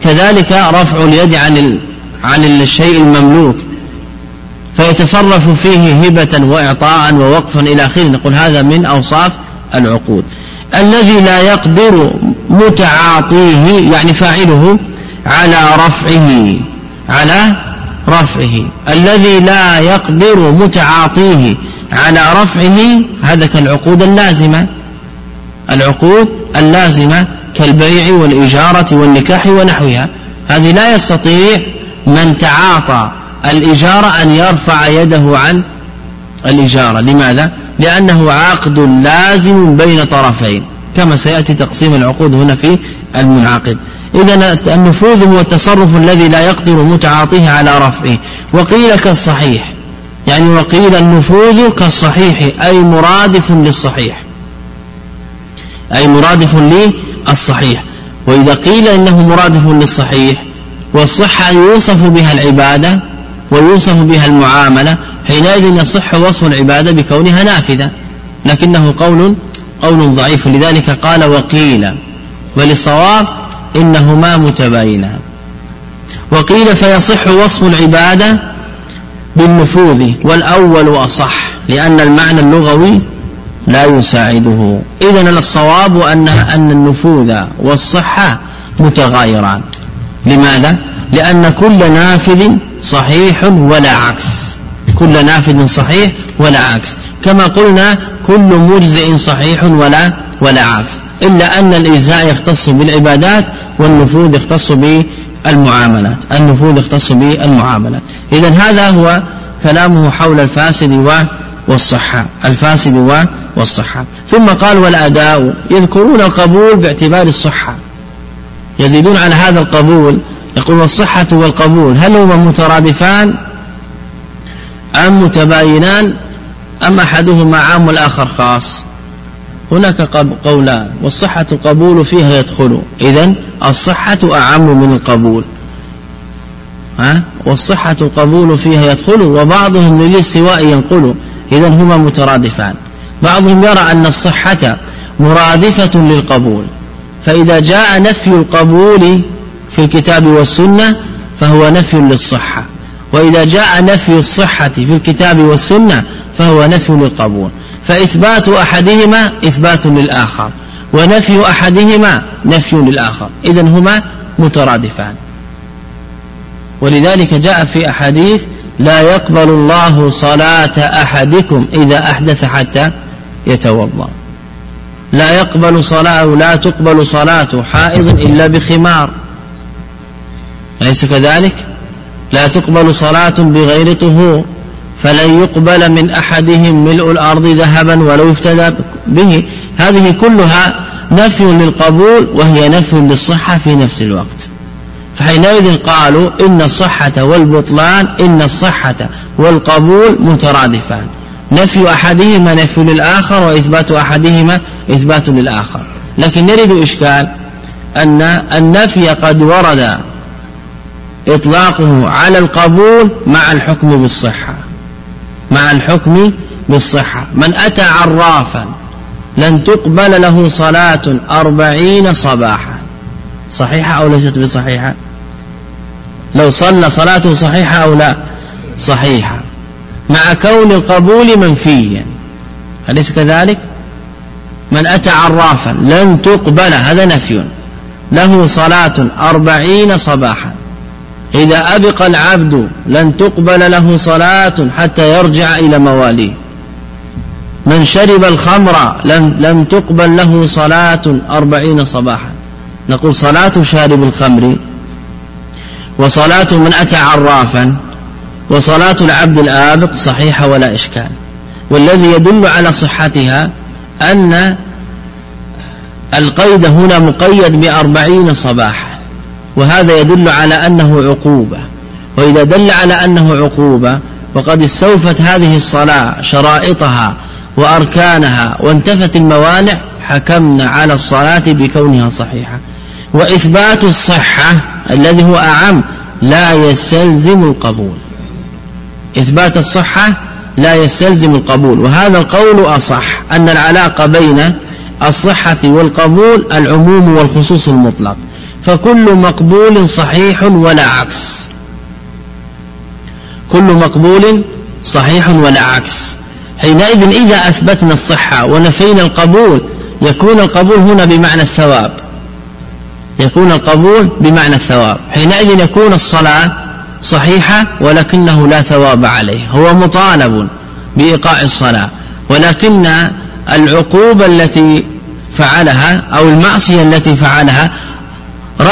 كذلك رفع اليد عن عن الشيء المملوك. فيتصرف فيه هبة وإعطاء ووقفا إلى آخره. نقول هذا من أوصاف العقود. الذي لا يقدر متعاطيه يعني فاعله على رفعه على رفعه. الذي لا يقدر متعاطيه على رفعه هذا كالعقود اللازمة. العقود اللازمة كالبيع والإجارة والنكاح ونحوها. هذه لا يستطيع من تعاطى الإجارة أن يرفع يده عن الإجارة. لماذا؟ لأنه عقد لازم بين طرفين كما سيأتي تقسيم العقود هنا في المنعقد. إذا النفوذ هو التصرف الذي لا يقدر متعاطيه على رفعه. وقيل كالصحيح يعني وقيل النفوذ كالصحيح أي مرادف للصحيح. أي مرادف للصحيح. وإذا قيل إنه مرادف للصحيح والصحة يوصف بها العبادة ويوصف بها المعاملة حينئذ يصح وصف العبادة بكونها نافذة. لكنه قول قول ضعيف. لذلك قال وقيل. وللصواب إنهما متباينان. وقيل فيصح وصف العبادة بالنفوذ والأول أصح لأن المعنى اللغوي لا يساعده. إذن الصواب أن أن النفوذ والصحة متغايران. لماذا؟ لأن كل نافذ صحيح ولا عكس. كل نافذ صحيح ولا عكس. كما قلنا كل مجزئ صحيح ولا ولا عكس. إلا أن الإجزاء يختص بالعبادات والنفوذ يختص بالمعاملات النفوذ يختص بالمعاملات. إذا هذا هو كلامه حول الفاسد والصحة الفاسد والصحة. ثم قال والأداء يذكرون القبول باعتبار الصحة. يزيدون على هذا القبول يقول والصحة والقبول هل هما مترادفان أم متباينان أم أحدهما عام والآخر خاص؟ هناك قولان والصحة القبول فيها يدخل. إذن الصحة أعم من القبول. ها؟ والصحة القبول فيها يدخل وبعضهم للاستواء ينقل. إذا هما مترادفان. بعضهم يرى أن الصحة مرادفة للقبول. فإذا جاء نفي القبول في الكتاب والسنة فهو نفي للصحة. وإذا جاء نفي الصحة في الكتاب والسنة فهو نفي للقبول. فإثبات أحدهما إثبات للآخر ونفي أحدهما نفي للآخر. إذا هما مترادفان. ولذلك جاء في أحاديث لا يقبل الله صلاة أحدكم إذا أحدث حتى يتوضأ. لا يقبل صلاة لا تقبل صلاة حائض إلا بخمار. أليس كذلك؟ لا تقبل صلاة بغير طهور. فلن يقبل من أحدهم ملء الأرض ذهبا ولو افتدى به. هذه كلها نفي للقبول وهي نفي للصحة في نفس الوقت. فحينئذ قالوا إن الصحة والبطلان إن الصحة والقبول مترادفان. نفي أحدهما نفي للآخر وإثبات أحدهما إثبات للآخر. لكن نريد إشكال أن النفي قد ورد إطلاقه على القبول مع الحكم بالصحة. مع الحكم بالصحة. من أتى عرافا لن تقبل له صلاة أربعين صباحا. صحيحة أو ليست بصحيحة؟ لو صلى صلاته صحيحة أو لا؟ صحيحة. مع كون القبول منفيا. أليس كذلك؟ من أتى عرافا لن تقبل هذا نفي له صلاة أربعين صباحا. إذا أبق العبد لن تقبل له صلاة حتى يرجع إلى مواليه. من شرب الخمر لم, لم تقبل له صلاة أربعين صباحا. نقول صلاة شارب الخمر وصلاة من أتى عرافا وصلاة العبد الآبق صحيحة ولا إشكال. والذي يدل على صحتها أن القيد هنا مقيد بأربعين صباحا. وهذا يدل على أنه عقوبة. وإذا دل على أنه عقوبة وقد استوفت هذه الصلاة شرائطها وأركانها وانتفت الموانع حكمنا على الصلاة بكونها صحيحة. وإثبات الصحة الذي هو أعم لا يستلزم القبول. إثبات الصحة لا يستلزم القبول. وهذا القول أصح أن العلاقة بين الصحة والقبول العموم والخصوص المطلق. فكل مقبول صحيح ولا عكس. كل مقبول صحيح ولا عكس. حينئذ إذا أثبتنا الصحة ونفينا القبول يكون القبول هنا بمعنى الثواب. يكون القبول بمعنى الثواب. حينئذ يكون الصلاة صحيحة ولكنه لا ثواب عليه. هو مطالب بإيقاع الصلاة. ولكن العقوبة التي فعلها أو المعصية التي فعلها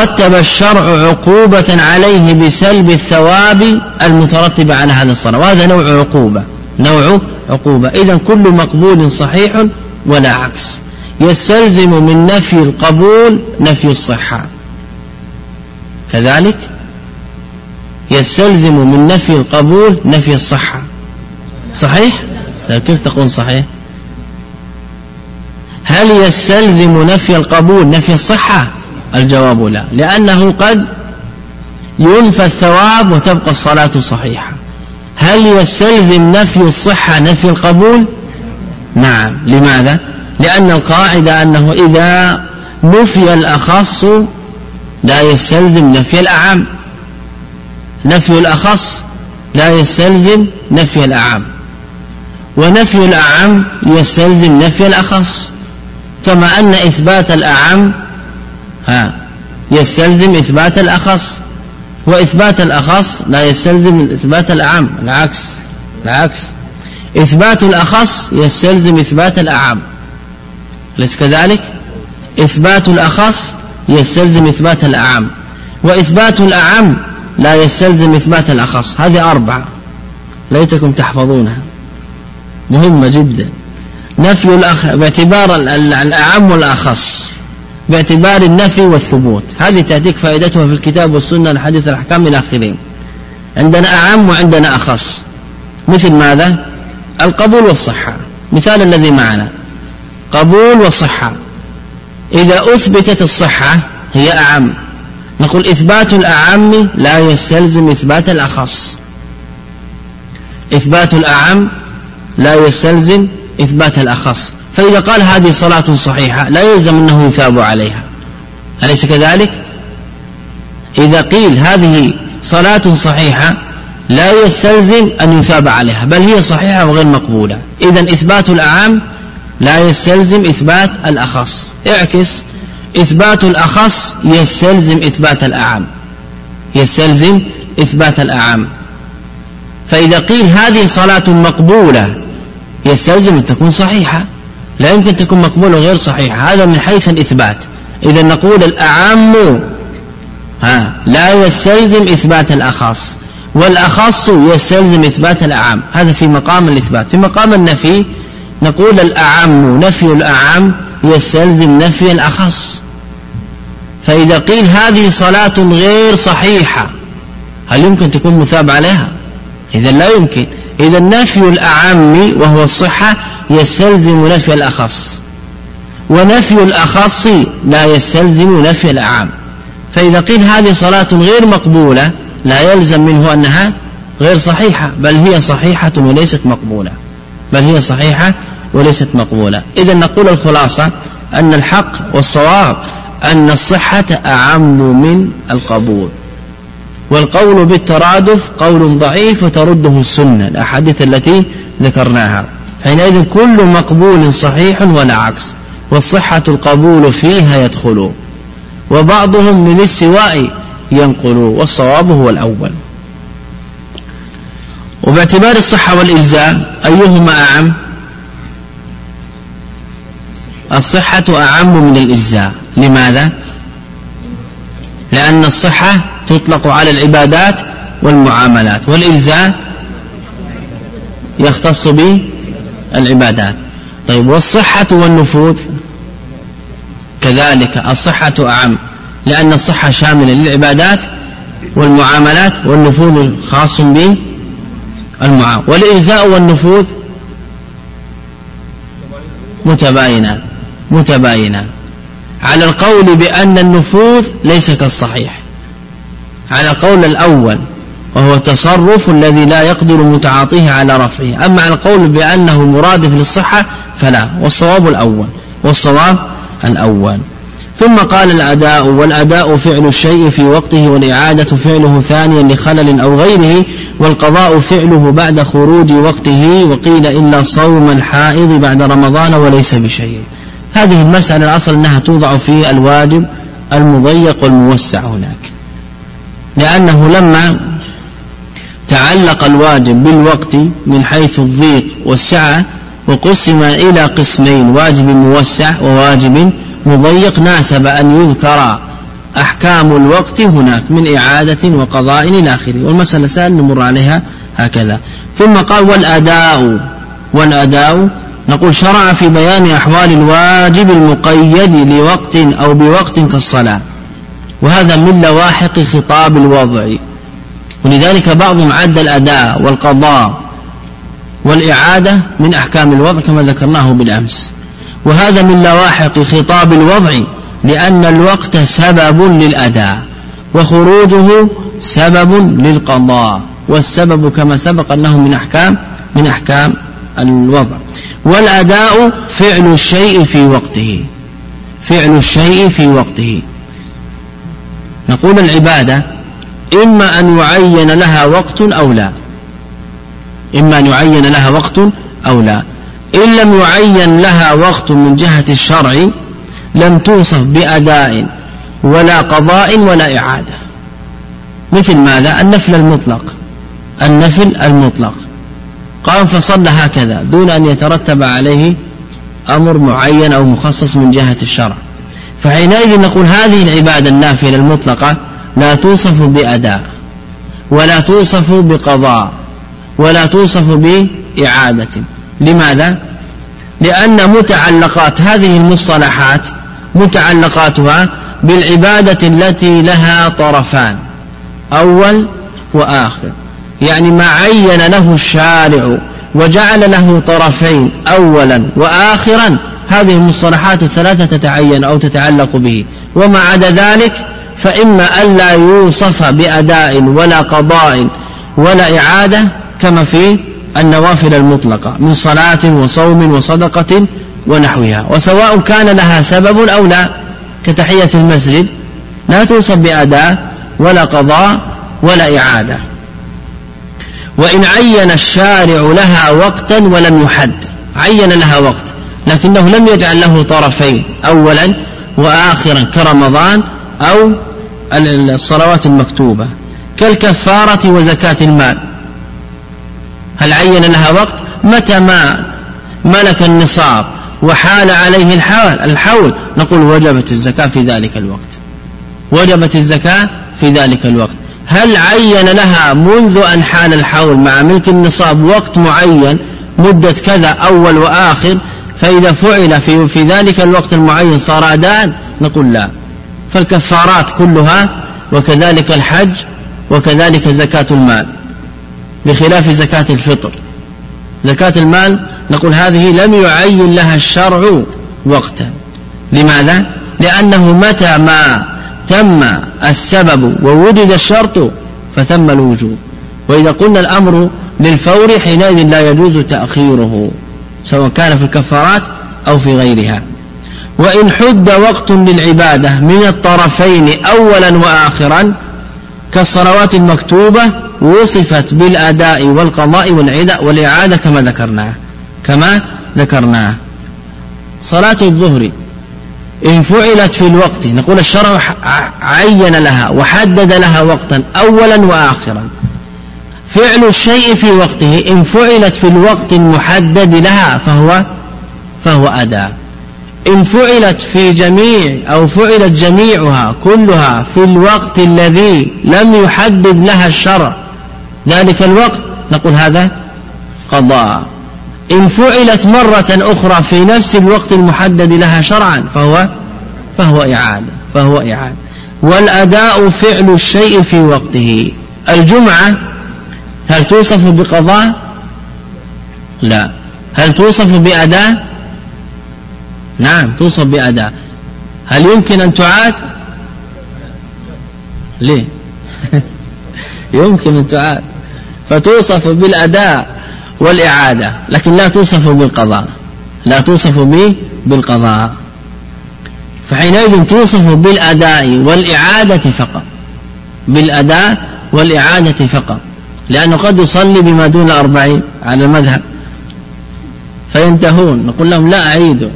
رتب الشرع عقوبة عليه بسلب الثواب المترتب على هذه الصلاة وهذا نوع عقوبة نوع عقوبة. إذا كل مقبول صحيح ولا عكس. يستلزم من نفي القبول نفي الصحة. كذلك يستلزم من نفي القبول نفي الصحة. صحيح؟ كيف تقول صحيح؟ هل يستلزم نفي القبول نفي الصحة؟ الجواب لا لأنه قد ينفى الثواب وتبقى الصلاة صحيحة. هل يستلزم نفي الصحة نفي القبول؟ نعم. لماذا؟ لأن القاعدة أنه إذا نفي الأخص لا يستلزم نفي الأعم. نفي الأخص لا يستلزم نفي الأعم. ونفي الأعم يستلزم نفي الأخص. كما أن إثبات الأعم ها يستلزم إثبات الأخص. وإثبات الأخص لا يستلزم إثبات الأعم العكس العكس. إثبات الأخص يستلزم إثبات الأعم. أليس كذلك؟ إثبات الأخص يستلزم إثبات الأعم. وإثبات الأعم لا يستلزم إثبات الأخص. هذه أربعة. ليتكم تحفظونها. مهمة جدا. نفي الأخ باعتبار الأعم والأخص. باعتبار النفي والثبوت. هذه تأتيك فائدتها في الكتاب والسنة الحديث الأحكام إلى آخره عندنا أعم وعندنا أخص. مثل ماذا؟ القبول والصحة. مثال الذي معنا. قبول وصحة. إذا أثبتت الصحة هي أعم. نقول إثبات الأعم لا يستلزم إثبات الأخص. إثبات الأعم لا يستلزم إثبات الأخص. فإذا قال هذه صلاة صحيحة لا يلزم أنه يثاب عليها. أليس كذلك؟ إذا قيل هذه صلاة صحيحة لا يستلزم أن يثاب عليها بل هي صحيحة وغير مقبولة. إذا إثبات الأعام لا يستلزم إثبات الأخص. اعكس إثبات الأخص يستلزم إثبات الأعم. يستلزم إثبات الأعم. فإذا قيل هذه صلاة مقبولة يستلزم أن تكون صحيحة. لا يمكن تكون مقبولة غير صحيحة. هذا من حيث الإثبات. إذا نقول الأعم ها لا يستلزم إثبات الأخص والأخص يستلزم إثبات الأعم. هذا في مقام الإثبات. في مقام النفي نقول الأعم نفي الأعم يستلزم نفي الأخص. فإذا قيل هذه صلاة غير صحيحة هل يمكن تكون مثاب عليها؟ إذا لا يمكن. إذا نفي الأعم وهو الصحة يستلزم نفي الأخص. ونفي الأخص لا يستلزم نفي الأعم. فإذا قيل هذه صلاة غير مقبولة لا يلزم منه أنها غير صحيحة بل هي صحيحة وليست مقبولة. بل هي صحيحة وليست مقبولة. إذا نقول الخلاصة أن الحق والصواب أن الصحة أعم من القبول. والقول بالترادف قول ضعيف وترده السنة الأحاديث التي ذكرناها. حينئذ كل مقبول صحيح ولا عكس والصحة القبول فيها يدخل وبعضهم من السواء ينقل والصواب هو الأول. وباعتبار الصحة والإجزاء أيهما أعم؟ الصحة أعم من الإجزاء. لماذا؟ لأن الصحة تطلق على العبادات والمعاملات والإجزاء يختص بالعبادات. طيب والصحة والنفوذ؟ كذلك الصحة أعم لأن الصحة شاملة للعبادات والمعاملات والنفوذ خاص بالمعاملة والإجزاء والنفوذ متباينان متباينان على القول بأن النفوذ ليس كالصحيح. على القول الأول وهو التصرف الذي لا يقدر متعاطيه على رفعه. أما على القول بأنه مرادف للصحة فلا والصواب الأول والصواب الأول. ثم قال الأداء والأداء فعل الشيء في وقته والإعادة فعله ثانيا لخلل أو غيره والقضاء فعله بعد خروج وقته وقيل إلا صوم الحائض بعد رمضان وليس بشيء. هذه المسألة الأصل أنها توضع في الواجب المضيق والموسع هناك. لأنه لما تعلق الواجب بالوقت من حيث الضيق والسعة وقسم إلى قسمين واجب موسع وواجب مضيق ناسب أن يذكر أحكام الوقت هناك من إعادة وقضاء إلى آخره والمسألة سأل نمر عليها هكذا. ثم قال والأداء والأداء نقول شرع في بيان أحوال الواجب المقيد لوقت أو بوقت كالصلاة. وهذا من لواحق خطاب الوضع. ولذلك بعضهم عد الأداء والقضاء والإعادة من أحكام الوضع كما ذكرناه بالأمس. وهذا من لواحق خطاب الوضع لأن الوقت سبب للأداء وخروجه سبب للقضاء والسبب كما سبق أنه من أحكام من أحكام الوضع. والأداء فعل الشيء في وقته. فعل الشيء في وقته. نقول العبادة إما أن يعين لها وقت أو لا. إما أن يعين لها وقت أو لا. إن لم يعين لها وقت من جهة الشرع لم توصف بأداء ولا قضاء ولا إعادة. مثل ماذا؟ النفل المطلق. النفل المطلق. قام فصلى هكذا دون أن يترتب عليه أمر معين أو مخصص من جهة الشرع. فحينئذ نقول هذه العبادة النافلة المطلقة لا توصف بأداء ولا توصف بقضاء ولا توصف بإعادة لماذا؟ لأن متعلقات هذه المصطلحات متعلقاتها بالعبادة التي لها طرفان أول وآخر يعني ما عين له الشارع وجعل له طرفين أولا وآخرا. هذه المصطلحات الثلاثة تتعين أو تتعلق به. وما عدا ذلك فإما ألا يوصف بأداء ولا قضاء ولا إعادة كما في النوافل المطلقة من صلاة وصوم وصدقة ونحوها. وسواء كان لها سبب أو لا كتحية المسجد لا توصف بأداء ولا قضاء ولا إعادة. وإن عين الشارع لها وقتا ولم يحد. عين لها وقت لكنه لم يجعل له طرفين أولا وآخرا كرمضان أو الصلوات المكتوبة كالكفارة وزكاة المال. هل عين لها وقت؟ متى ما ملك النصاب وحال عليه الحول, الحول نقول وجبت الزكاة في ذلك الوقت. وجبت الزكاة في ذلك الوقت. هل عين لها منذ أن حال الحول مع ملك النصاب وقت معين مدة كذا أول وآخر؟ فإذا فعل في, في ذلك الوقت المعين صار أداء؟ نقول لا. فالكفارات كلها وكذلك الحج وكذلك زكاة المال. بخلاف زكاة الفطر. زكاة المال نقول هذه لم يعين لها الشرع وقتا. لماذا؟ لأنه متى ما تم السبب ووجد الشرط فثم الوجوب. وإذا قلنا الأمر للفور حينئذ لا يجوز تأخيره سواء كان في الكفارات أو في غيرها. وإن حد وقت للعبادة من الطرفين أولا وآخرا كالصلوات المكتوبة وصفت بالأداء والقضاء والإعادة كما ذكرناه كما ذكرناه. صلاة الظهر إن فعلت في الوقت نقول الشرع عين لها وحدد لها وقتا أولا وآخرا. فعل الشيء في وقته إن فعلت في الوقت المحدد لها فهو فهو أداء إن فعلت في جميع أو فعلت جميعها كلها في الوقت الذي لم يحدد لها الشرع ذلك الوقت نقول هذا قضاء. إن فعلت مرة أخرى في نفس الوقت المحدد لها شرعا فهو فهو إعادة فهو إعادة والأداء فعل الشيء في وقته. الجمعة هل توصف بقضاء؟ لا. هل توصف بأداء؟ نعم توصف بأداء. هل يمكن أن تعاد؟ ليه؟ يمكن أن تعاد. فتوصف بالأداء. والإعادة لكن لا توصف بالقضاء. لا توصف به بالقضاء. فحينئذ توصف بالأداء والإعادة فقط. بالأداء والإعادة فقط. لأنه قد يصلي بما دون أربعين على المذهب. فينتهون. نقول لهم لا أعيدوا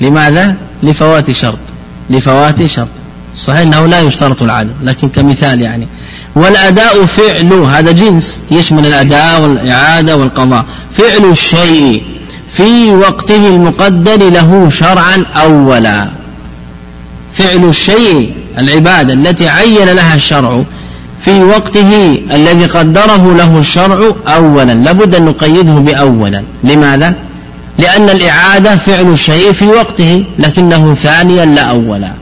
لماذا؟ لفوات شرط. لفوات شرط. صحيح أنه لا يشترط العدد لكن كمثال يعني. والأداء فعل هذا جنس يشمل الأداء والإعادة والقضاء. فعل الشيء في وقته المقدر له شرعا أولا. فعل الشيء العبادة التي عين لها الشرع في وقته الذي قدره له الشرع أولا. لابد أن نقيده بأولا. لماذا؟ لأن الإعادة فعل الشيء في وقته لكنه ثانيا لا أولا.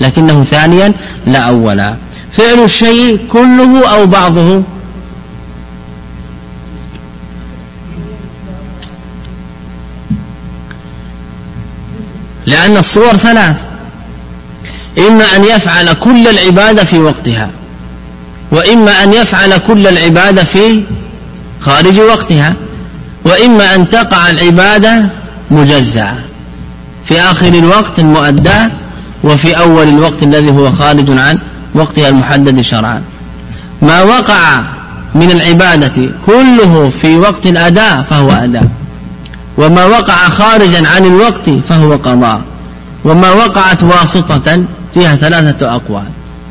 لكنه ثانيا لا أولا. فعل الشيء كله أو بعضه؟ لأن الصور ثلاث. إما أن يفعل كل العبادة في وقتها وإما أن يفعل كل العبادة في خارج وقتها وإما أن تقع العبادة مجزعة في آخر الوقت المؤداه وفي أول الوقت الذي هو خارج عن وقتها المحدد شرعا. ما وقع من العبادة كله في وقت الأداء فهو أداء. وما وقع خارجا عن الوقت فهو قضاء. وما وقعت واسطة فيها ثلاثة أقوال.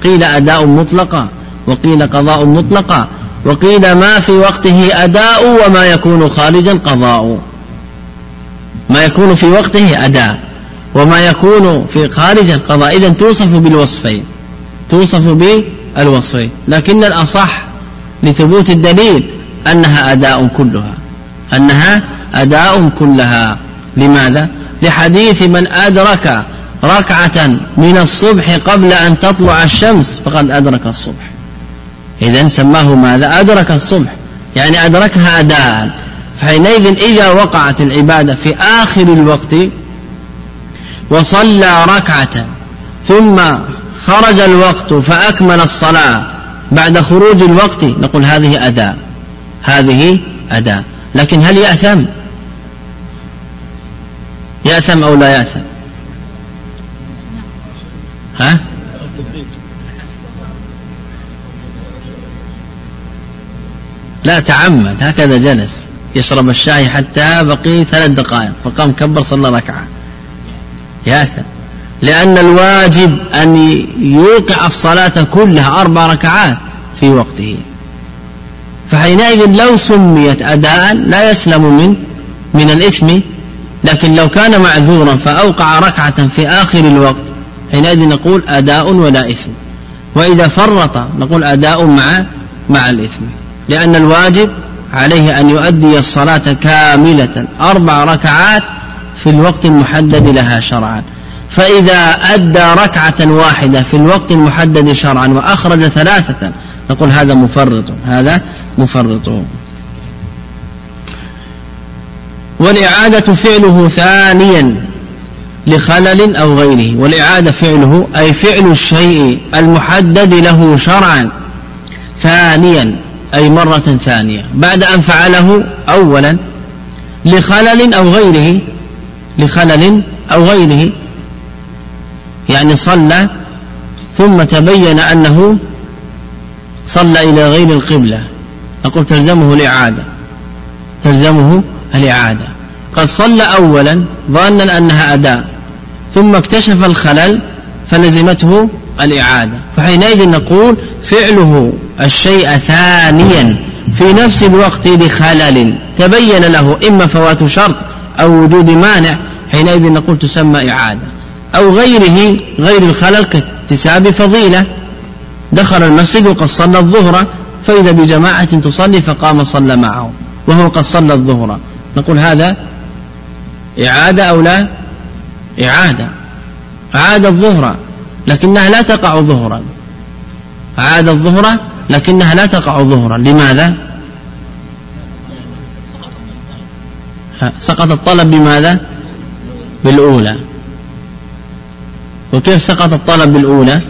قيل أداء مطلقا وقيل قضاء مطلقا وقيل ما في وقته أداء وما يكون خارجا قضاء. ما يكون في وقته أداء وما يكون في خارج القضاء. إذا توصف بالوصفين. توصف بالوصفين لكن الأصح لثبوت الدليل أنها أداء كلها أنها أداء كلها لماذا؟ لحديث من أدرك ركعة من الصبح قبل أن تطلع الشمس فقد أدرك الصبح إذا سماه ماذا؟ أدرك الصبح يعني أدركها أداء فحينئذ إذا وقعت العبادة في آخر الوقت وصلى ركعة ثم خرج الوقت فأكمل الصلاة بعد خروج الوقت نقول هذه أداء هذه أداء لكن هل يأثم؟ يأثم أو لا يأثم؟ ها؟ لا تعمد هكذا جلس يشرب الشاي حتى بقي ثلاث دقائق فقام كبر صلى ركعة. يأثم. لأن الواجب أن يوقع الصلاة كلها أربع ركعات في وقته. فحينئذ لو سميت أداء لا يسلم من من الإثم لكن لو كان معذورا فأوقع ركعة في آخر الوقت حينئذ نقول أداء ولا إثم. وإذا فرط نقول أداء مع مع الإثم. لأن الواجب عليه أن يؤدي الصلاة كاملة أربع ركعات في الوقت المحدد لها شرعا. فإذا أدى ركعة واحدة في الوقت المحدد شرعا وأخرج ثلاثة نقول هذا مفرط هذا مفرط. والإعادة فعله ثانيا لخلل أو غيره. والإعادة فعله أي فعل الشيء المحدد له شرعا ثانيا أي مرة ثانية. بعد أن فعله أولا لخلل أو غيره لخلل أو غيره يعني صلى ثم تبين أنه صلى إلى غير القبلة. نقول تلزمه الإعادة. تلزمه الإعادة. قد صلى أولا ظانا أنها أداء ثم اكتشف الخلل فلزمته الإعادة. فحينئذ نقول فعله الشيء ثانيا في نفس الوقت لخلل تبين له إما فوات شرط أو وجود مانع حينئذ نقول تسمى إعادة. أو غيره غير الخلل كاكتساب فضيلة. دخل المسجد وقد صلى الظهر فإذا بجماعة تصلي فقام صلى معه وهو قد صلى الظهر. نقول هذا إعادة أو لا؟ إعادة. عاد الظهر لكنها لا تقع ظهرا. عاد الظهر لكنها لا تقع ظهرا. لماذا؟ سقط الطلب بماذا؟ بالأولى. وكيف سقط الطلب بالأولى؟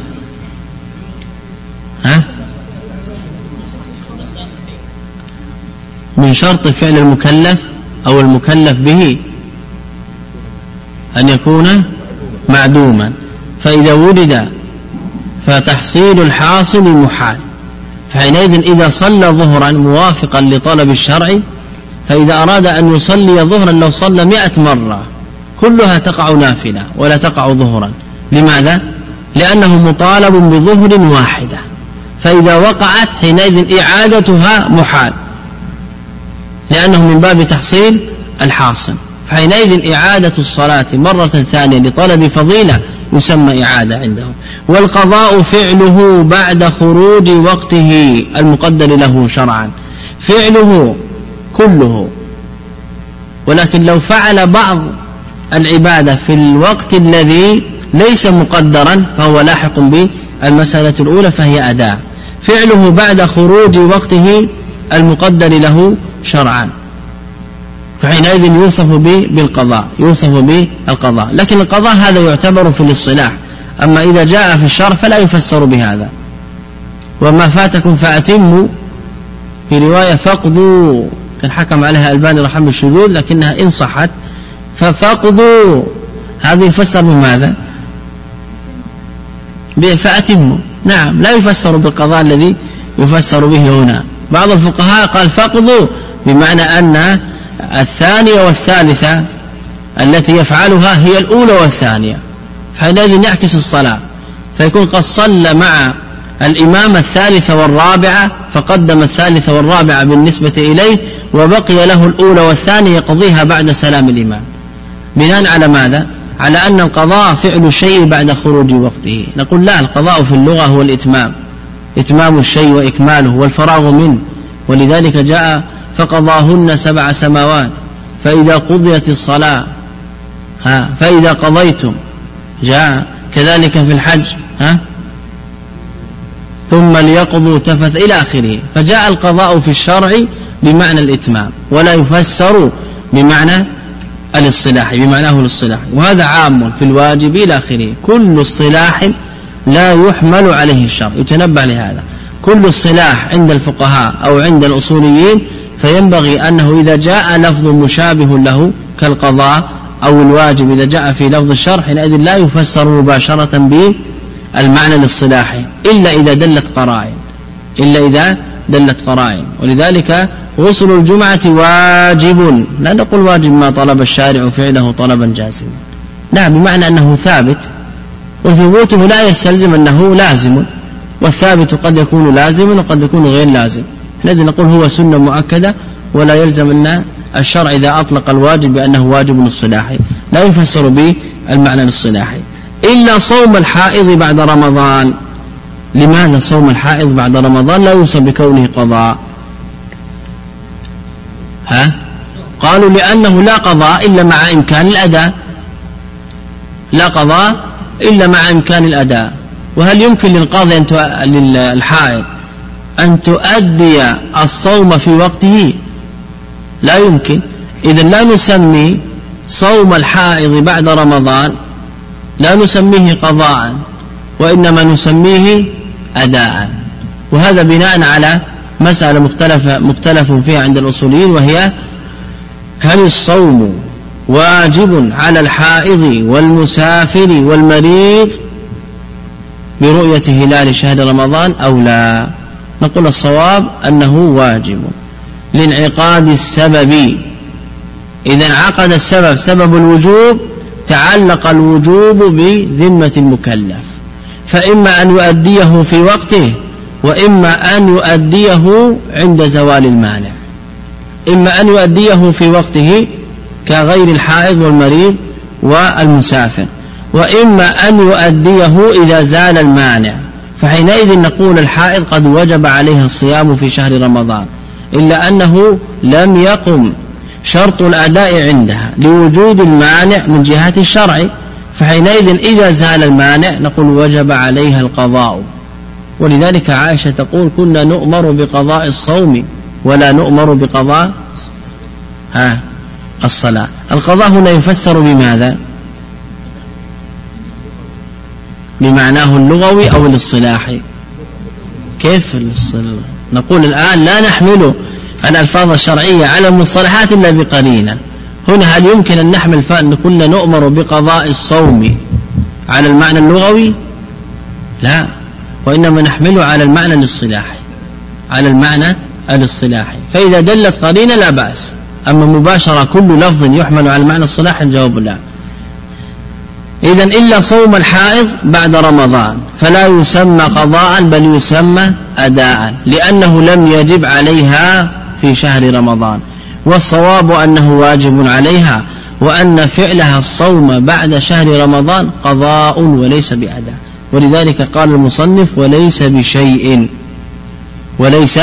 ها؟ من شرط فعل المكلف أو المكلف به أن يكون معدوما. فإذا وجد فتحصيل الحاصل محال. فحينئذ إذا صلى ظهرا موافقا لطلب الشرع فإذا أراد أن يصلي ظهرا لو صلى مئة مرة كلها تقع نافلة ولا تقع ظهرا. لماذا؟ لأنه مطالب بظهر واحدة. فإذا وقعت حينئذ إعادتها محال. لأنه من باب تحصيل الحاصل. فحينئذ إعادة الصلاة مرة ثانية لطلب فضيلة يسمى إعادة عنده والقضاء فعله بعد خروج وقته المقدر له شرعا. فعله كله. ولكن لو فعل بعض العبادة في الوقت الذي ليس مقدرا فهو لاحق بالمسألة الأولى فهي أداء. فعله بعد خروج وقته المقدر له شرعا. فحينئذ يوصف بالقضاء يوصف بالقضاء لكن القضاء هذا يعتبر في الاصطلاح. أما إذا جاء في الشرع فلا يفسر بهذا. وما فاتكم فأتموا. في رواية فقدوا كان حكم عليها ألباني رحمه الشذوذ لكنها إن صحت. ففقدوا. هذا يفسر بماذا فأتموا نعم لا يفسر بالقضاء الذي يفسر به هنا. بعض الفقهاء قال فقدوا بمعنى أن الثانية والثالثة التي يفعلها هي الأولى والثانية. حينئذ يعكس الصلاة. فيكون قد صلى مع الإمام الثالثة والرابعة فقدم الثالثة والرابعة بالنسبة إليه وبقي له الأولى والثانية يقضيها بعد سلام الإمام. بناء على ماذا؟ على أن القضاء فعل الشيء بعد خروج وقته. نقول لا القضاء في اللغة هو الإتمام. إتمام الشيء وإكماله والفراغ منه. ولذلك جاء فقضاهن سبع سماوات. فإذا قضيت الصلاة ها فإذا قضيتم جاء كذلك في الحج ها؟ ثم ليقضوا تفث إلى آخره. فجاء القضاء في الشرع بمعنى الإتمام. ولا يفسر بمعنى الاصطلاح بمعناه الاصطلاحي وهذا عام في الواجب إلى آخره. كل اصطلاح لا يحمل عليه الشرع يتنبه لهذا. كل اصطلاح عند الفقهاء أو عند الأصوليين فينبغي أنه إذا جاء لفظ مشابه له كالقضاء أو الواجب إذا جاء في لفظ الشرح حينئذ لا يفسر مباشرة بالمعنى الاصطلاحي إلا إذا دلت قرائن إلا إذا دلت قرائن. ولذلك غسل الجمعة واجب. لا نقول واجب ما طلب الشارع فعله طلبا جازما. لا بمعنى أنه ثابت وثبوته لا يستلزم أنه لازم والثابت قد يكون لازما وقد يكون غير لازم. الذي نقول هو سنة مؤكدة ولا يلزم أن الشرع إذا أطلق الواجب بأنه واجب اصطلاحي لا يفسر به المعنى الاصطلاحي إلا صوم الحائض بعد رمضان. لماذا صوم الحائض بعد رمضان؟ لا يوصف بكونه قضاء. ها؟ قالوا لأنه لا قضاء إلا مع إمكان الأداء. لا قضاء إلا مع إمكان الأداء. وهل يمكن للقاضي أن للحائض أن تؤدي الصوم في وقته؟ لا يمكن. إذا لا نسمي صوم الحائض بعد رمضان لا نسميه قضاء وإنما نسميه أداء. وهذا بناء على مسألة مختلفة مختلف فيها عند الأصوليين وهي هل الصوم واجب على الحائض والمسافر والمريض برؤية هلال شهر رمضان أو لا؟ نقول الصواب أنه واجب لانعقاد السبب. إذا انعقد السبب سبب الوجوب تعلق الوجوب بذمة المكلف فإما أن يؤديه في وقته وإما أن يؤديه عند زوال المانع إما أن يؤديه في وقته كغير الحائض والمريض والمسافر. وإما أن يؤديه إذا زال المانع. فحينئذ نقول الحائض قد وجب عليها الصيام في شهر رمضان. إلا أنه لم يقم شرط الأداء عندها لوجود المانع من جهة الشرع. فحينئذ إذا زال المانع نقول وجب عليها القضاء. ولذلك عائشة تقول كنا نؤمر بقضاء الصوم ولا نؤمر بقضاء ها الصلاة. القضاء هنا يفسر بماذا؟ بمعناه اللغوي أو الاصطلاحي كيف الاصطلاح؟ نقول الآن لا نحمل الألفاظ الشرعية على المصطلحات إلا بقرينة هنا هل يمكن أن نحمل فأن كنا نؤمر بقضاء الصوم على المعنى اللغوي؟ لا. وإنما نحمله على المعنى الاصطلاحي. على المعنى الاصطلاحي. فإذا دلت قرينة لا بأس. أما مباشرة كل لفظ يحمل على المعنى الصلاح الجواب لا. إذا إلا صوم الحائض بعد رمضان. فلا يسمى قضاء بل يسمى أداء. لأنه لم يجب عليها في شهر رمضان. والصواب أنه واجب عليها. وأن فعلها الصوم بعد شهر رمضان قضاء وليس بأداء. ولذلك قال المصنف وليس بشيء وليس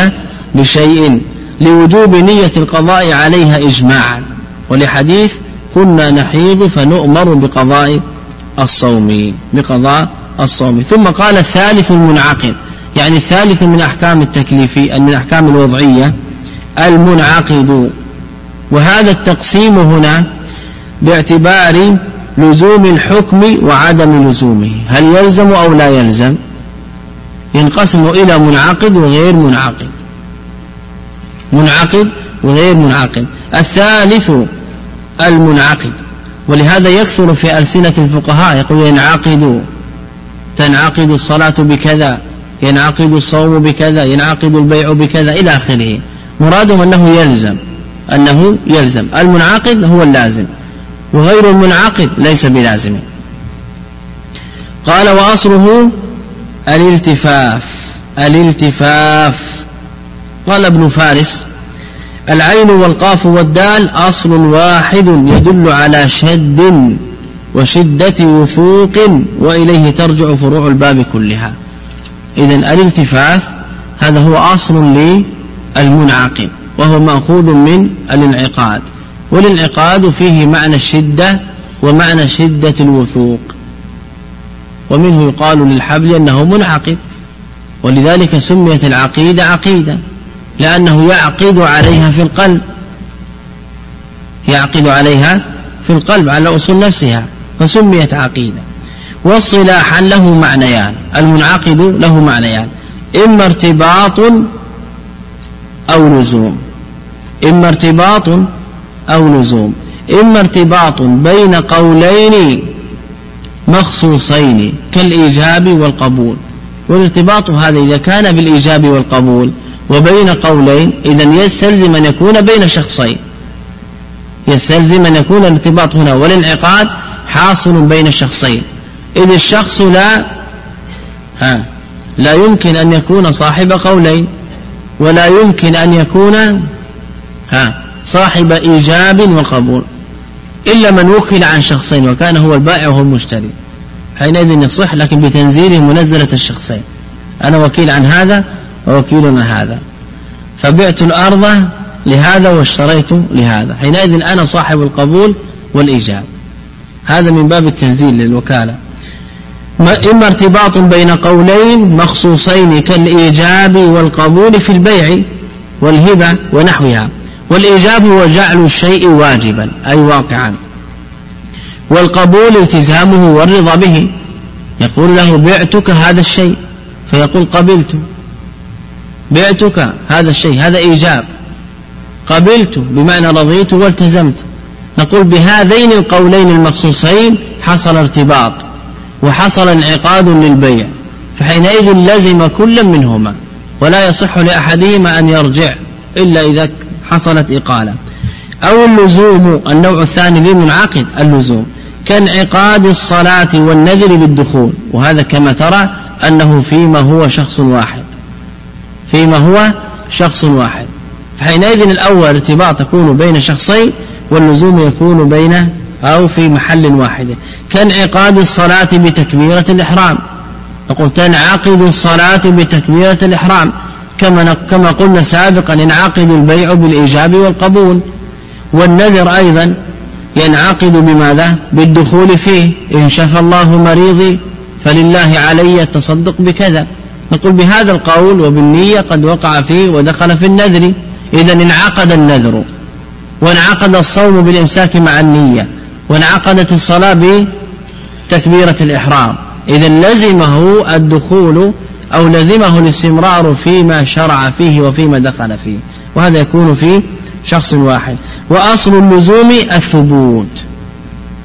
بشيء لوجوب نية القضاء عليها إجماعا. ولحديث كنا نحيض فنؤمر بقضاء الصوم بقضاء الصوم. ثم قال الثالث المنعقد يعني الثالث من أحكام التكليفي من أحكام الوضعية المنعقد. وهذا التقسيم هنا باعتبار لزوم الحكم وعدم لزومه. هل يلزم أو لا يلزم؟ ينقسم إلى منعقد وغير منعقد. منعقد وغير منعقد. الثالث المنعقد. ولهذا يكثر في ألسنة الفقهاء يقول ينعقد تنعقد الصلاة بكذا ينعقد الصوم بكذا ينعقد البيع بكذا إلى آخره. مرادهم أنه يلزم أنه يلزم. المنعقد هو اللازم. وغير المنعقد ليس بلازم. قال وأصله الالتفاف الالتفاف. قال ابن فارس العين والقاف والدال أصل واحد يدل على شد وشدة وثوق وإليه ترجع فروع الباب كلها. إذا الالتفاف هذا هو أصل للمنعقد وهو مأخوذ من الانعقاد. والانعقاد فيه معنى الشدة ومعنى شدة الوثوق. ومنه يقال للحبل أنه منعقد ولذلك سميت العقيدة عقيدة لأنه يعقد عليها في القلب. يعقد عليها في القلب على أصول نفسها فسميت عقيدة. واصطلاحا له معنيان المنعقد له معنيان إما ارتباط أو لزوم. إما ارتباط أو لزوم. إما ارتباط بين قولين مخصوصين كالإيجاب والقبول. والارتباط هذا إذا كان بالإيجاب والقبول وبين قولين إذا يستلزم أن يكون بين شخصين. يستلزم أن يكون الارتباط هنا. والانعقاد حاصل بين شخصين. إذ الشخص لا ها لا يمكن أن يكون صاحب قولين ولا يمكن أن يكون ها صاحب إيجاب وقبول. إلا من وكل عن شخصين وكان هو البائع وهو المشتري. حينئذ يصح لكن بتنزيله منزلة الشخصين. أنا وكيل عن هذا ووكيل عن هذا. فبعت الأرض لهذا واشتريت لهذا. حينئذ أنا صاحب القبول والإيجاب. هذا من باب التنزيل للوكالة. إما ارتباط بين قولين مخصوصين كالإيجاب والقبول في البيع والهبة ونحوها. والإيجاب هو جعل الشيء واجبا أي واقعا. والقبول التزامه والرضا به. يقول له بعتك هذا الشيء. فيقول قبلت. بعتك هذا الشيء هذا إيجاب. قبلت بمعنى رضيت والتزمت. نقول بهذين القولين المخصوصين حصل ارتباط وحصل انعقاد للبيع. فحينئذ لزم كل منهما ولا يصح لأحدهما أن يرجع إلا إذا حصلت إقالة. أو اللزوم النوع الثاني للمنعقد اللزوم. كانعقاد الصلاة والنذر بالدخول. وهذا كما ترى أنه فيما هو شخص واحد. فيما هو شخص واحد. فحينئذ الأول ارتباط تكون بين شخصين واللزوم يكون بين أو في محل واحد. كانعقاد الصلاة بتكبيرة الإحرام. نقول تنعقد الصلاة بتكبيرة الإحرام. كما كما قلنا سابقا ينعقد البيع بالإيجاب والقبول. والنذر أيضا ينعقد بماذا؟ بالدخول فيه. إن شفى الله مريضي فلله علي التصدق بكذا. نقول بهذا القول وبالنية قد وقع فيه ودخل في النذر. إذا انعقد النذر. وانعقد الصوم بالإمساك مع النية. وانعقدت الصلاة بتكبيرة الإحرام. إذا لزمه الدخول أو لزمه الاستمرار فيما شرع فيه وفيما دخل فيه. وهذا يكون في شخص واحد. وأصل اللزوم الثبوت.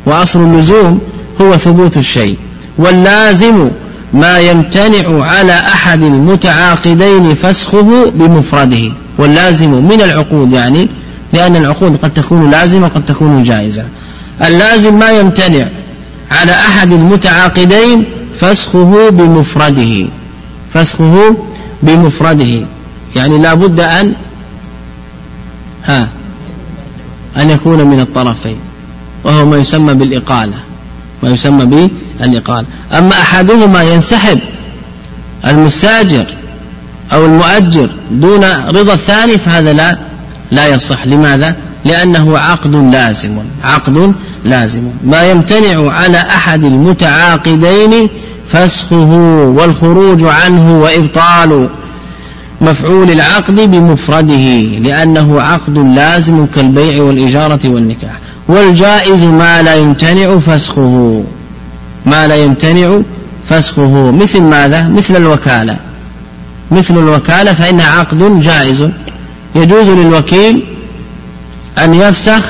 وأصل اللزوم هو ثبوت الشيء. واللازم ما يمتنع على أحد المتعاقدين فسخه بمفرده. واللازم من العقود يعني لأن العقود قد تكون لازمة وقد تكون جائزة. اللازم ما يمتنع على أحد المتعاقدين فسخه بمفرده. فسخه بمفرده. يعني لا بد أن ها أن يكون من الطرفين. وهو ما يسمى بالإقالة. ما يسمى بالإقالة. أما أحدهما ينسحب المستاجر أو المؤجر دون رضا الثاني فهذا لا لا يصح. لماذا؟ لأنه عقد لازم عقد لازم. ما يمتنع على أحد المتعاقدين فسخه والخروج عنه وإبطال مفعول العقد بمفرده لأنه عقد لازم كالبيع والإجارة والنكاح. والجائز ما لا يمتنع فسخه. ما لا يمتنع فسخه. مثل ماذا؟ مثل الوكالة. مثل الوكالة فإنها عقد جائز. يجوز للوكيل أن يفسخ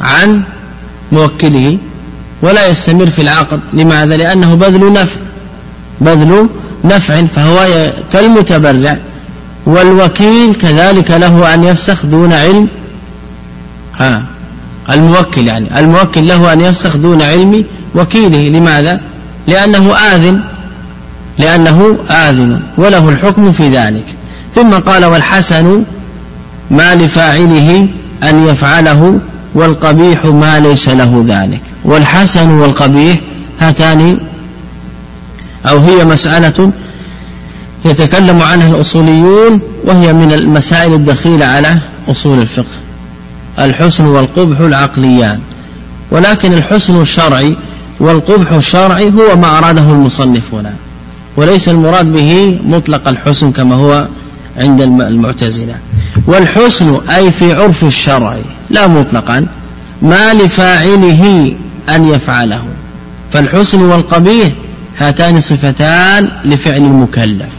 عن موكله. ولا يستمر في العقد. لماذا؟ لأنه بذل نفع. بذل نفع فهو كالمتبرع. والوكيل كذلك له أن يفسخ دون علم. ها الموكل يعني. الموكل له أن يفسخ دون علم وكيله. لماذا؟ لأنه آذن. لأنه آذن وله الحكم في ذلك. ثم قال والحسن ما لفاعله أن يفعله والقبيح ما ليس له ذلك. والحسن والقبيح هاتان أو هي مسألة يتكلم عنها الأصوليون وهي من المسائل الدخيلة على أصول الفقه. الحسن والقبح العقليان. ولكن الحسن الشرعي والقبح الشرعي هو ما أراده المصنف هنا وليس المراد به مطلق الحسن كما هو عند المعتزلة. والحسن أي في عرف الشرع. لا مطلقا ما لفاعله أن يفعله. فالحسن والقبيح هاتان صفتان لفعل المكلف.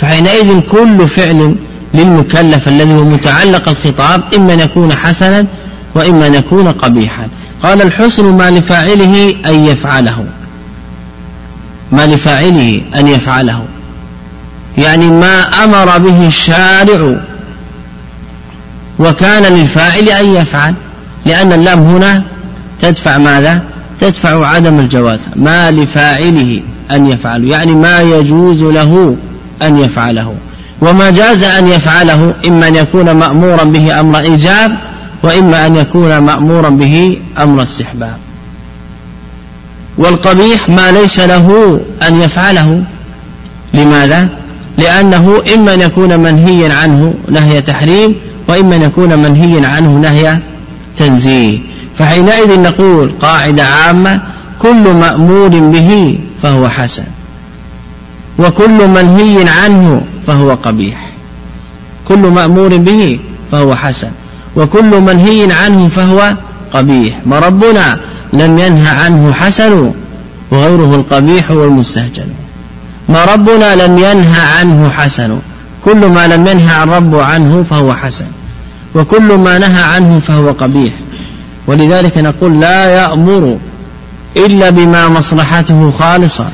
فحينئذ كل فعل للمكلف الذي هو متعلق الخطاب إما أن يكون حسنا وإما أن يكون قبيحا. قال الحسن ما لفاعله أن يفعله. ما لفاعله أن يفعله. يعني ما أمر به الشارع وكان للفاعل أن يفعل لأن اللام هنا تدفع ماذا؟ تدفع عدم الجواز ما لفاعله أن يفعل يعني ما يجوز له أن يفعله. وما جاز أن يفعله إما أن يكون مأمورا به أمر إيجاب وإما أن يكون مأمورا به أمر استحباب. والقبيح ما ليس له أن يفعله. لماذا؟ لأنه إما أن يكون منهيا عنه نهي تحريم وإما أن يكون منهيا عنه نهي تنزيه. فحينئذ نقول قاعدة عامة كل مأمور به فهو حسن وكل منهي عنه فهو قبيح. كل مأمور به فهو حسن وكل منهي عنه فهو قبيح. ما ربنا لم ينهى عنه حسن وغيره القبيح والمستهجن. ما ربنا لم ينهى عنه حسن كل ما لم ينهى عن رب عنه فهو حسن وكل ما نهى عنه فهو قبيح. ولذلك نقول لا يأمر إلا بما مصلحته خالصة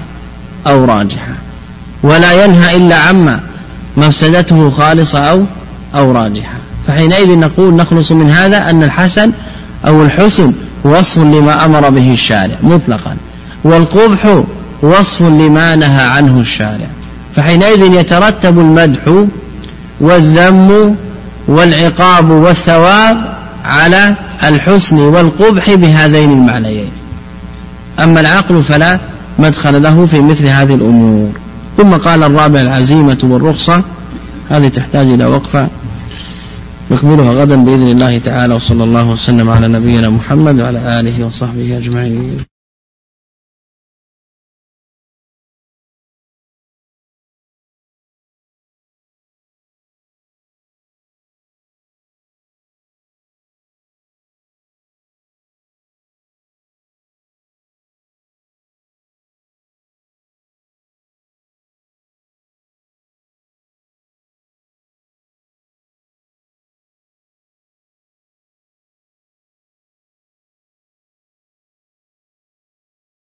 أو راجحة ولا ينهى إلا عما مفسدته خالصة أو أو راجحة. فحينئذ نقول نخلص من هذا أن الحسن أو الحسن وصف لما أمر به الشارع مطلقا والقبح وصف لما نهى عنه الشارع. فحينئذ يترتب المدح والذم والعقاب والثواب على الحسن والقبح بهذين المعنيين. أما العقل فلا مدخل له في مثل هذه الأمور. ثم قال الرابع العزيمة والرخصة هذه تحتاج إلى وقفة نكملها غدا بإذن الله تعالى وصلى الله وسلم على نبينا محمد وعلى آله وصحبه أجمعين.